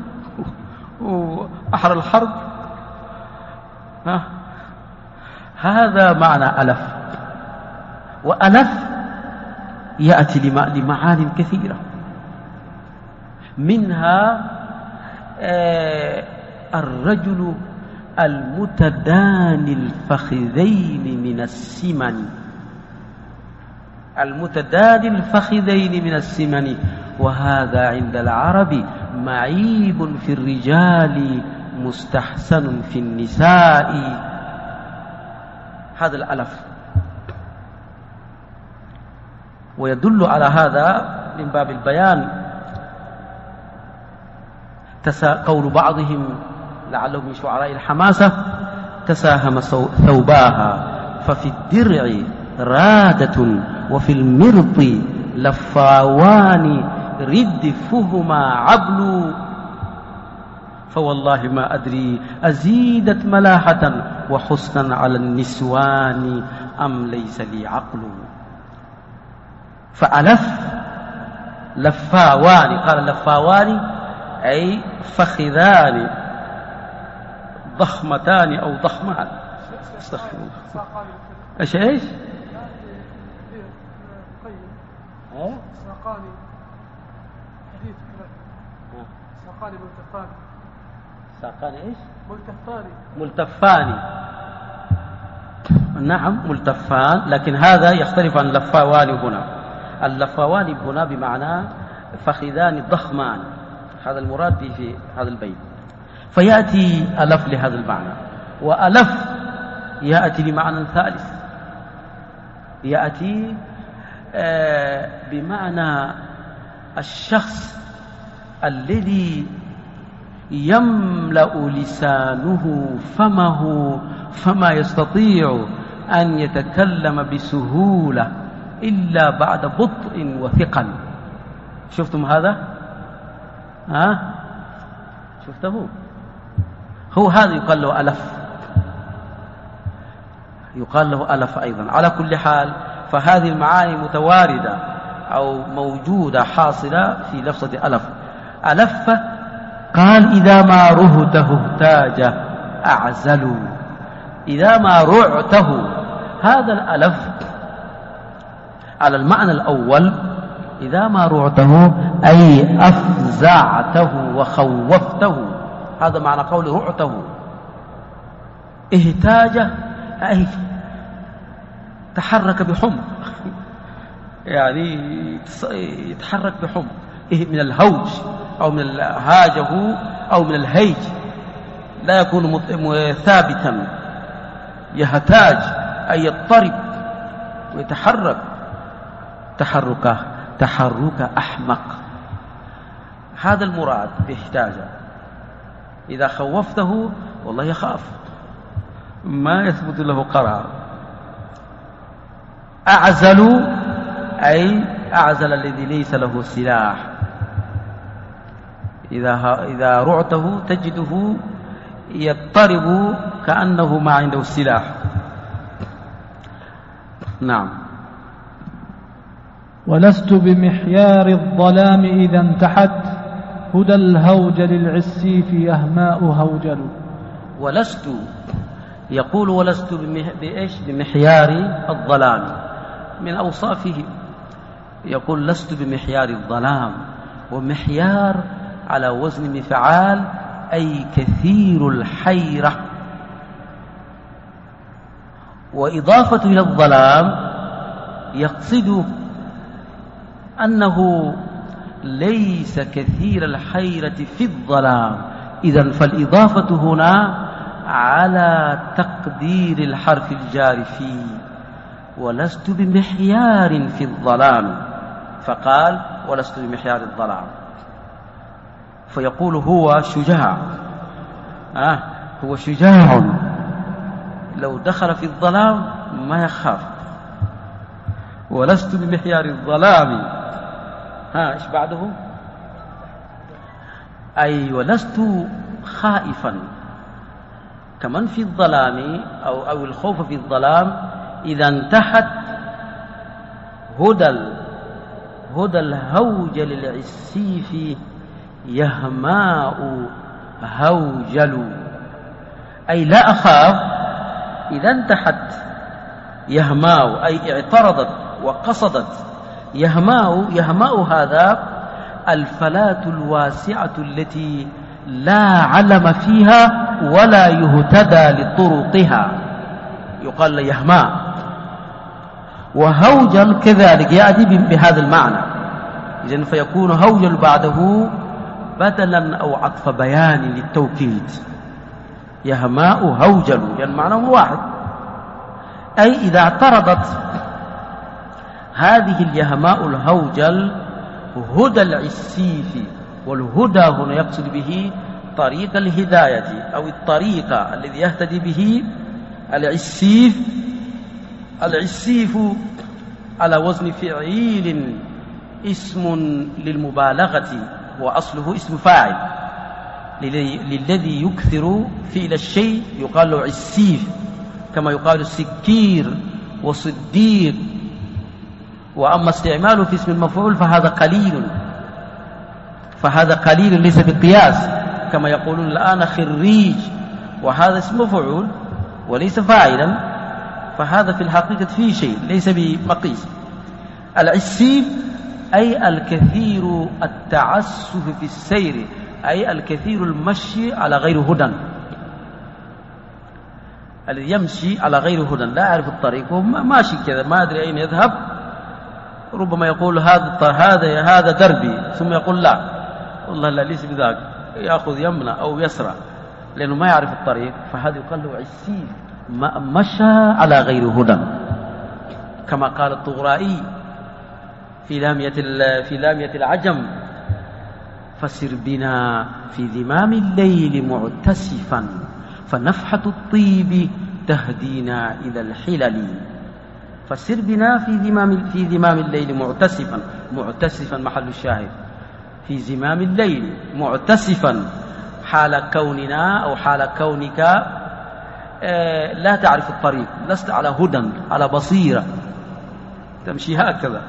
B: وأحر الحرب. ها؟ هذا معنى ألف. وألف يأتي لمعان كثيرة. منها آه الرجل المتداني الفخذين من السمن. المتداني الفخذين من السمن. وهذا عند العرب معيب في الرجال مستحسن في النساء. هذا الألف. ويدل على هذا من باب البيان قول بعضهم لعله من شعراء الحماسة تساهم ثوباها ففي الدرع رادة وفي المرط لفاوان ردفهما عبل فوالله ما أدري أزيدت ملاحة وحسنا على النسوان أم ليس لي عقل. فألف لفاوان قال لفاوان أي فخذان ضخمتان أو ضخمان. استغفر الله. إيش إيش؟ ساقاني ساقاني ملتفان ساقاني إيش؟ ملتفان ملتفان نعم ملتفان لكن هذا يختلف عن لفاوان هنا. اللفاوان هنا بمعنى فخذان ضخمان. هذا المراد به في هذا البيت. فيأتي ألف لهذا المعنى. وألف يأتي لمعنى ثالث. يأتي آه، بمعنى الشخص الذي يملأ لسانه فمه فما يستطيع أن يتكلم بسهولة إلا بعد بطء وثقل شفتم هذا؟ ها؟ شفته؟ هو هذا يقال له ألف يقال له ألف أيضا على كل حال فهذه المعاني متواردة أو موجودة حاصلة في لفظة ألف ألف قال إذا ما رهته اهتاج أعزل. إذا ما رعته هذا الألف على المعنى الأول إذا ما رعته أي أفزعته وخوفته. هذا معنى قول رعته. اهتاج أي تحرك بحمق يعني يتحرك بحمق إيه من الهوج. أو من هاجه أو من الهيج لا يكون ثابتا. يهتاج أي يضطرب ويتحرك. تحرك تحرك أحمق. هذا المراد بيحتاجه إذا خوفته والله يخاف. ما يثبت له قرار. أعزل أي أعزل الذي ليس له سلاح. إذا إذا رعته تجده يضطرب كأنه ما عنده السلاح نعم.
A: ولست بمحيار الظلام إذا انتحت. هدى الهوجل العسيف يهماء هوجل.
B: ولست يقول ولست بإيش؟ بمحيار الظلام. من أوصافه يقول لست بمحيار الظلام. ومحيار على وزن مفعال أي كثير الحيرة. وإضافة إلى الظلام يقصد أنه ليس كثير الحيرة في الظلام. إذا فالإضافة هنا على تقدير الحرف الجار فيه ولست بمحيار في الظلام. فقال ولست بمحيار الظلام. فيقول هو شجاع. آه هو شجاع. لو دخل في الظلام ما يخاف. ولست بمحيار الظلام. ها إيش بعده؟ أي ولست خائفا. كمن في الظلام أو, أو الخوف في الظلام إذا انتحت هدى هدى الهوجل العسيف يهماء هوجل. أي لا أخاف إذا انتحت. يهماء أي اعترضت وقصدت. يهماء يهماء هذا الفلاة الواسعة التي لا علم فيها ولا يهتدى لطرقها. يقال يهماء. وهوجل كذلك يأتي بهذا المعنى. إذن فيكون هوجل بعده بدلا أو عطف بيان للتوكيد. يهماء هوجل يعني معناه واحد. أي إذا اعترضت هذه اليهماء الهوجل هدى العسيف والهدى هنا يقصد به طريق الهداية أو الطريقة الذي يهتدي به العسيف. العسيف على وزن فعيل اسم للمبالغة. وأصله اسم فاعل. للذي يكثر فعل الشيء يقال له عسيف كما يقال سكير وصديق وأما استعماله في اسم المفعول فهذا قليل. فهذا قليل ليس بقياس كما يقولون الآن خريج. وهذا اسم مفعول وليس فاعلا. فهذا في الحقيقة فيه شيء ليس بمقيس العسيف أي الكثير التعسف في السير أي الكثير المشي على غير هدى. الذي يمشي على غير هدى. لا يعرف الطريق وهو ماشي كذا ما أدري أين يذهب. ربما يقول هذا هذا هذا دربي. ثم يقول لا. والله لا ليس بذاك. يأخذ يمنى أو يسرى. لأنه ما يعرف الطريق فهذا يقال له عسيف مشى على غير هدى. كما قال الطغرائي في لامية في لامية العجم. فسر بنا في ذمام الليل معتسفا فنفحة الطيب تهدينا إلى الحلل. فسر بنا في ذمام في ذمام الليل معتسفا معتسفا محل الشاهد. في زمام الليل معتسفا حال كوننا أو حال كونك آه، لا تعرف الطريق لست على هدى على بصيرة. تمشي هكذا.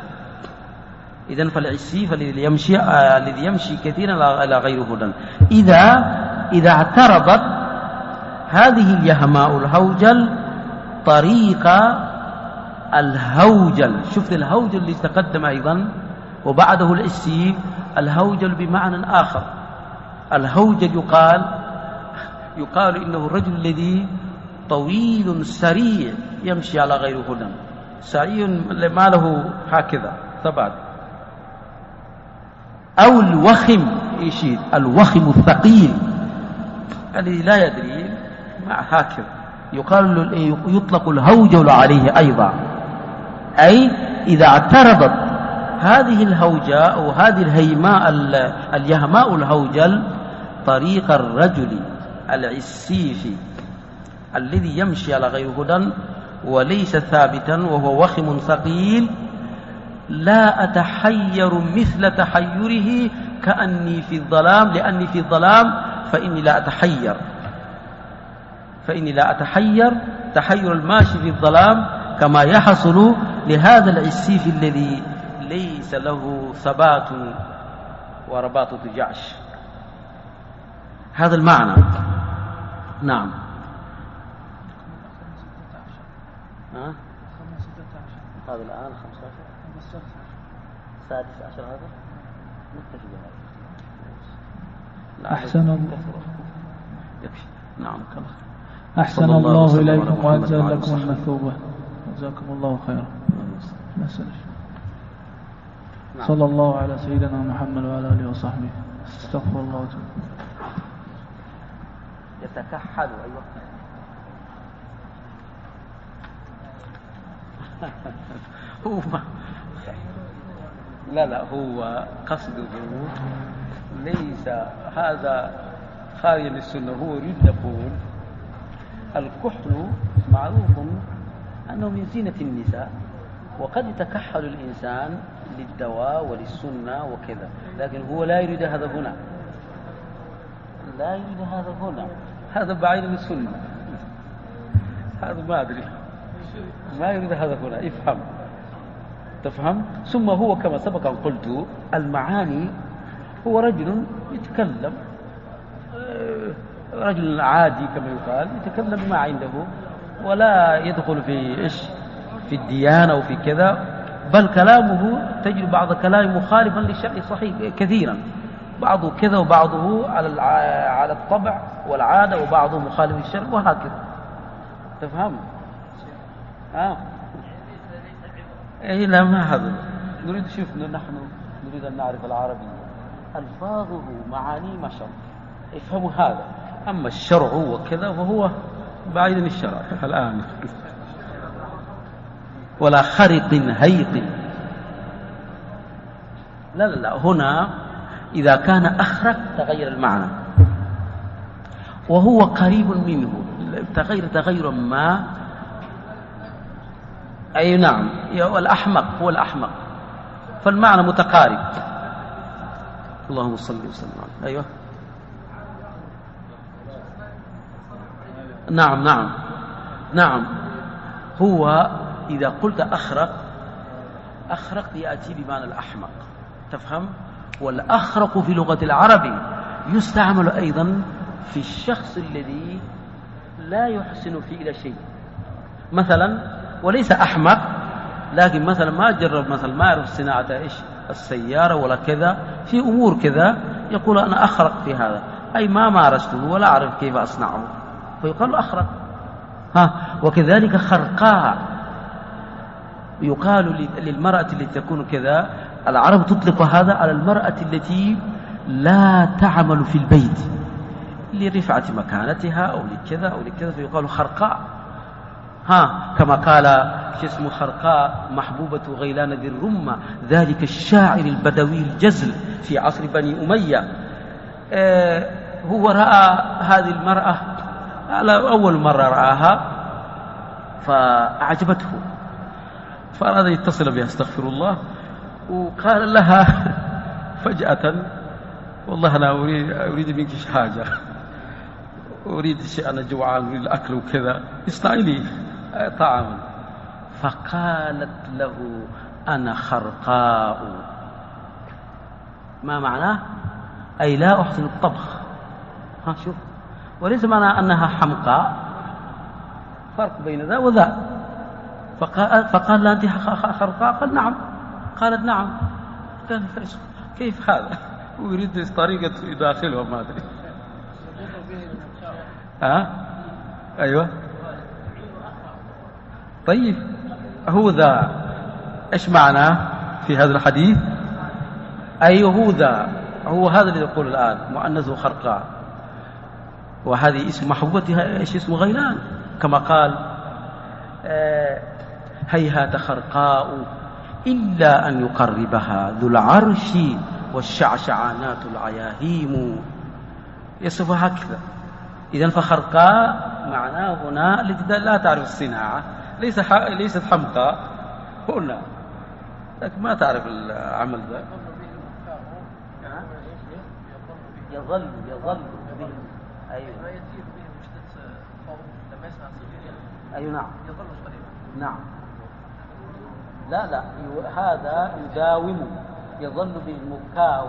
B: إذا فالعسيف الذي يمشي آه، الذي يمشي كثيرا على غير هدى. إذا إذا اعترضت هذه اليهماء الهوجل طريق الهوجل. شفت الهوجل اللي تقدم أيضا؟ وبعده العسيف الهوجل بمعنى آخر. الهوجل يقال يقال إنه الرجل الذي طويل سريع يمشي على غير هدى. سريع ما له هكذا ثبات أو الوخم يشير الوخم الثقيل. الذي لا يدري مع هكذا يقال يطلق الهوجل عليه أيضا. أي إذا اعترضت هذه الهوجة أو هذه الهيماء اليهماء الهوجل طريق الرجل العسيف الذي يمشي على غير هدى وليس ثابتا وهو وخم ثقيل. لا أتحير مثل تحيره كأني في الظلام لأني في الظلام فإني لا أتحير. فإني لا أتحير. تحير الماشي في الظلام كما يحصل لهذا العسيف الذي ليس له ثبات ورباط جعش هذا المعنى. نعم؟ هذا الآن 15 السادس عشر هذا؟ نكتفي
A: بهذا. أحسن الله.
B: يكفي. نعم كما
A: أحسن الله إليكم وأجزل لكم المثوبة جزاكم الله خيرا. نسأل نعم. صلى الله على سيدنا محمد وعلى آله وصحبه. استغفر الله وتوب
B: يتكحل أيوة. هو لا لا هو قصده ليس هذا خارج للسنة هو يريد يقول الكحل معروف أنه من زينة النساء وقد يتكحل الإنسان للدواء وللسنة وكذا لكن هو لا يريد هذا هنا. لا يريد هذا هنا. هذا بعيد من السنة. هذا ما أدري. ما يريد هذا هنا. افهم. تفهم ثم هو كما سبق أن قلت المعاني هو رجل يتكلم آه، رجل عادي كما يقال يتكلم بما عنده ولا يدخل في إيش في الديانة وفي كذا بل كلامه تجد بعض كلامه مخالفا للشرع صحيح كثيرا بعضه كذا وبعضه على على الطبع والعادة وبعضه مخالف للشرع وهكذا تفهم؟ آه. إيه لا ما هذا نريد شوف نحن نريد أن نعرف العربية ألفاظه معاني ما شاء الله افهموا هذا. أما الشرع وكذا فهو بعيد من الشرع. الآن. ولا خرق هيق لا لا لا. هنا إذا كان أخرق تغير المعنى. وهو قريب منه. تغير تغير ما أي نعم والأحمق هو الأحمق فالمعنى متقارب. اللهم صل وسلم أيوه. نعم نعم نعم. هو إذا قلت أخرق أخرق يأتي بمعنى الأحمق. تفهم؟ والأخرق في لغة العرب يستعمل أيضا في الشخص الذي لا يحسن فعل شيء. مثلا وليس أحمق لكن مثلا ما جرب مثلا ما يعرف صناعة إيش؟ السيارة ولا كذا في أمور كذا يقول أنا أخرق في هذا. أي ما مارسته ولا أعرف كيف أصنعه. فيقال أخرق. ها وكذلك خرقاء. يقال للمرأة التي تكون كذا العرب تطلق هذا على المرأة التي لا تعمل في البيت لرفعة مكانتها أو لكذا أو لكذا فيقال خرقاء. ها كما قال شو خرقاء محبوبة غيلان ذي الرمة ذلك الشاعر البدوي الجزل في عصر بني أمية. آه هو رأى هذه المرأة على أول مرة رآها فأعجبته. فأراد يتصل بها استغفر الله. وقال لها فجأة والله أنا أريد, أريد منك حاجة. أريد شيء أنا جوعان أريد الأكل وكذا. اصنعي لي طعاما فقالت له أنا خرقاء. ما معناه؟ أي لا أحسن الطبخ. ها شوف. وليس معنى أنها حمقاء. فرق بين ذا وذا. فقال, فقال لا أنت خرقاء؟ قال نعم. قالت نعم. قال كيف هذا؟ ويريد طريقة يداخلها ما أدري. ها؟ أه؟ طيب هو ذا إيش معناه في هذا الحديث؟ أي هو ذا هو هذا الذي يقول الآن مؤنث خرقاء. وهذه اسم محبوبتها إيش؟ اسمه غيلان. كما قال آه، هيهات خرقاء إلا أن يقربها ذو العرش والشعشعانات العياهيم. يصف هكذا. إذا فخرقاء معناه هنا التي لا تعرف الصناعة. ليس ليست حمقى. هنا لكن ما تعرف العمل ذا. يظل يظل. به أيوه أي نعم. نعم. لا لا. هذا يداوم يظل به المكاو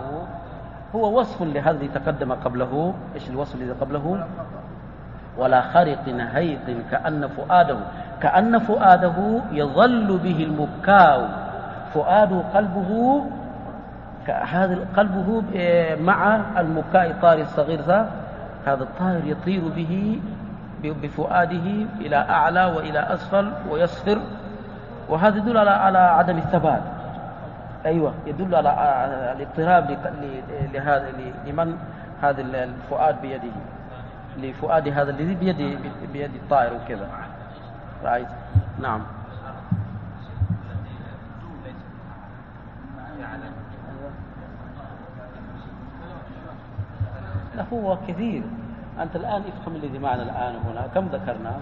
B: هو وصف لهذا الذي تقدم قبله. إيش الوصف الذي قبله؟ ولا خرق هيق كأن فؤاده كأن فؤاده يظل به المكاو فؤاده قلبه هذا قلبه مع المكاء الطائر الصغير ذا هذا الطائر يطير به بفؤاده إلى أعلى وإلى أسفل ويصفر. وهذا يدل على على عدم الثبات. أيوة يدل على الاضطراب لهذا لمن هذا الفؤاد بيده. لفؤاد هذا الذي بيد بيد الطائر وكذا. رأيت نعم. لا هو كثير. أنت الآن افهم الذي معنا الآن هنا. كم ذكرنا؟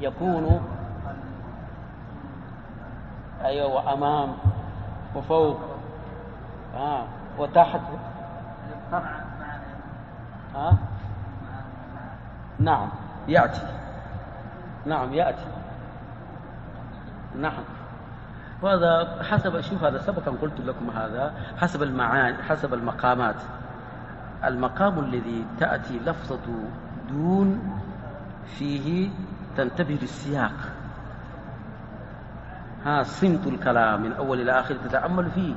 B: يكون أيوة وأمام وفوق. آه وتحت. آه نعم يأتي. نعم يأتي. نعم. وهذا حسب شوف هذا سبقا قلت لكم هذا حسب المعاني حسب المقامات. المقام الذي تأتي لفظة دون فيه تنتبه للسياق. ها صمت الكلام من أول إلى آخر تتأمل فيه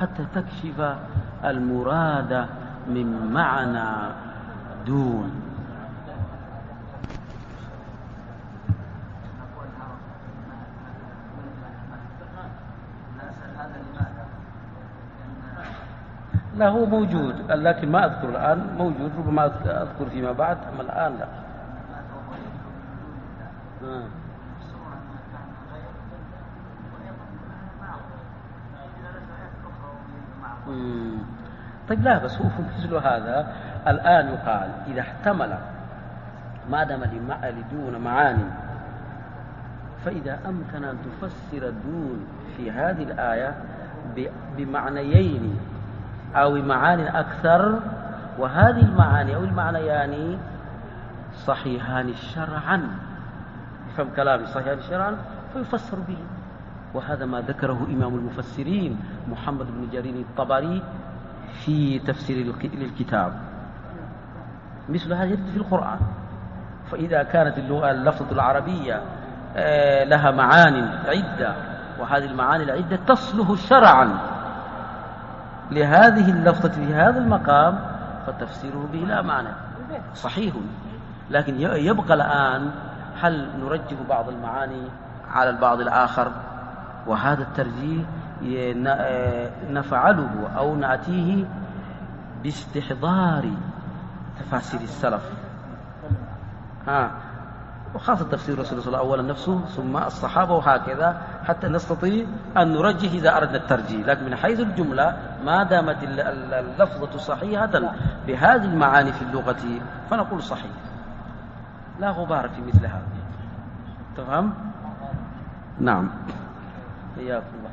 B: حتى تكشف المراد من معنى دون. لا هو موجود لكن ما أذكر الآن موجود ربما أذكر فيما بعد أما الآن لا آه. طيب لا بس هو مثل هذا الآن يقال إذا احتمل ما دام لدون معاني فإذا أمكن أن تفسر دون في هذه الآية بمعنيين أو معاني أكثر وهذه المعاني أو المعنيان صحيحان شرعا. يفهم كلامي صحيحان شرعا؟ فيفسر به. وهذا ما ذكره إمام المفسرين محمد بن جرير الطبري في تفسير للكتاب. مثل هذا يرد في القرآن. فإذا كانت اللغة اللفظة العربية آه، لها معاني عدة وهذه المعاني العدة تصلح شرعا. لهذه اللفظة في هذا المقام فتفسيره به لا معنى. صحيح. لكن يبقى الآن هل نرجح بعض المعاني على البعض الآخر؟ وهذا الترجيح نفعله أو نأتيه باستحضار تفاسير السلف. ها. وخاصة تفسير صلى الله أولا نفسه ثم الصحابة وهكذا حتى نستطيع أن نرجح إذا أردنا الترجيح. لكن من حيث الجملة ما دامت اللفظة صحيحة بهذه المعاني في اللغة فنقول صحيح. لا غبار في مثل هذا تفهم؟ نعم. حياكم الله.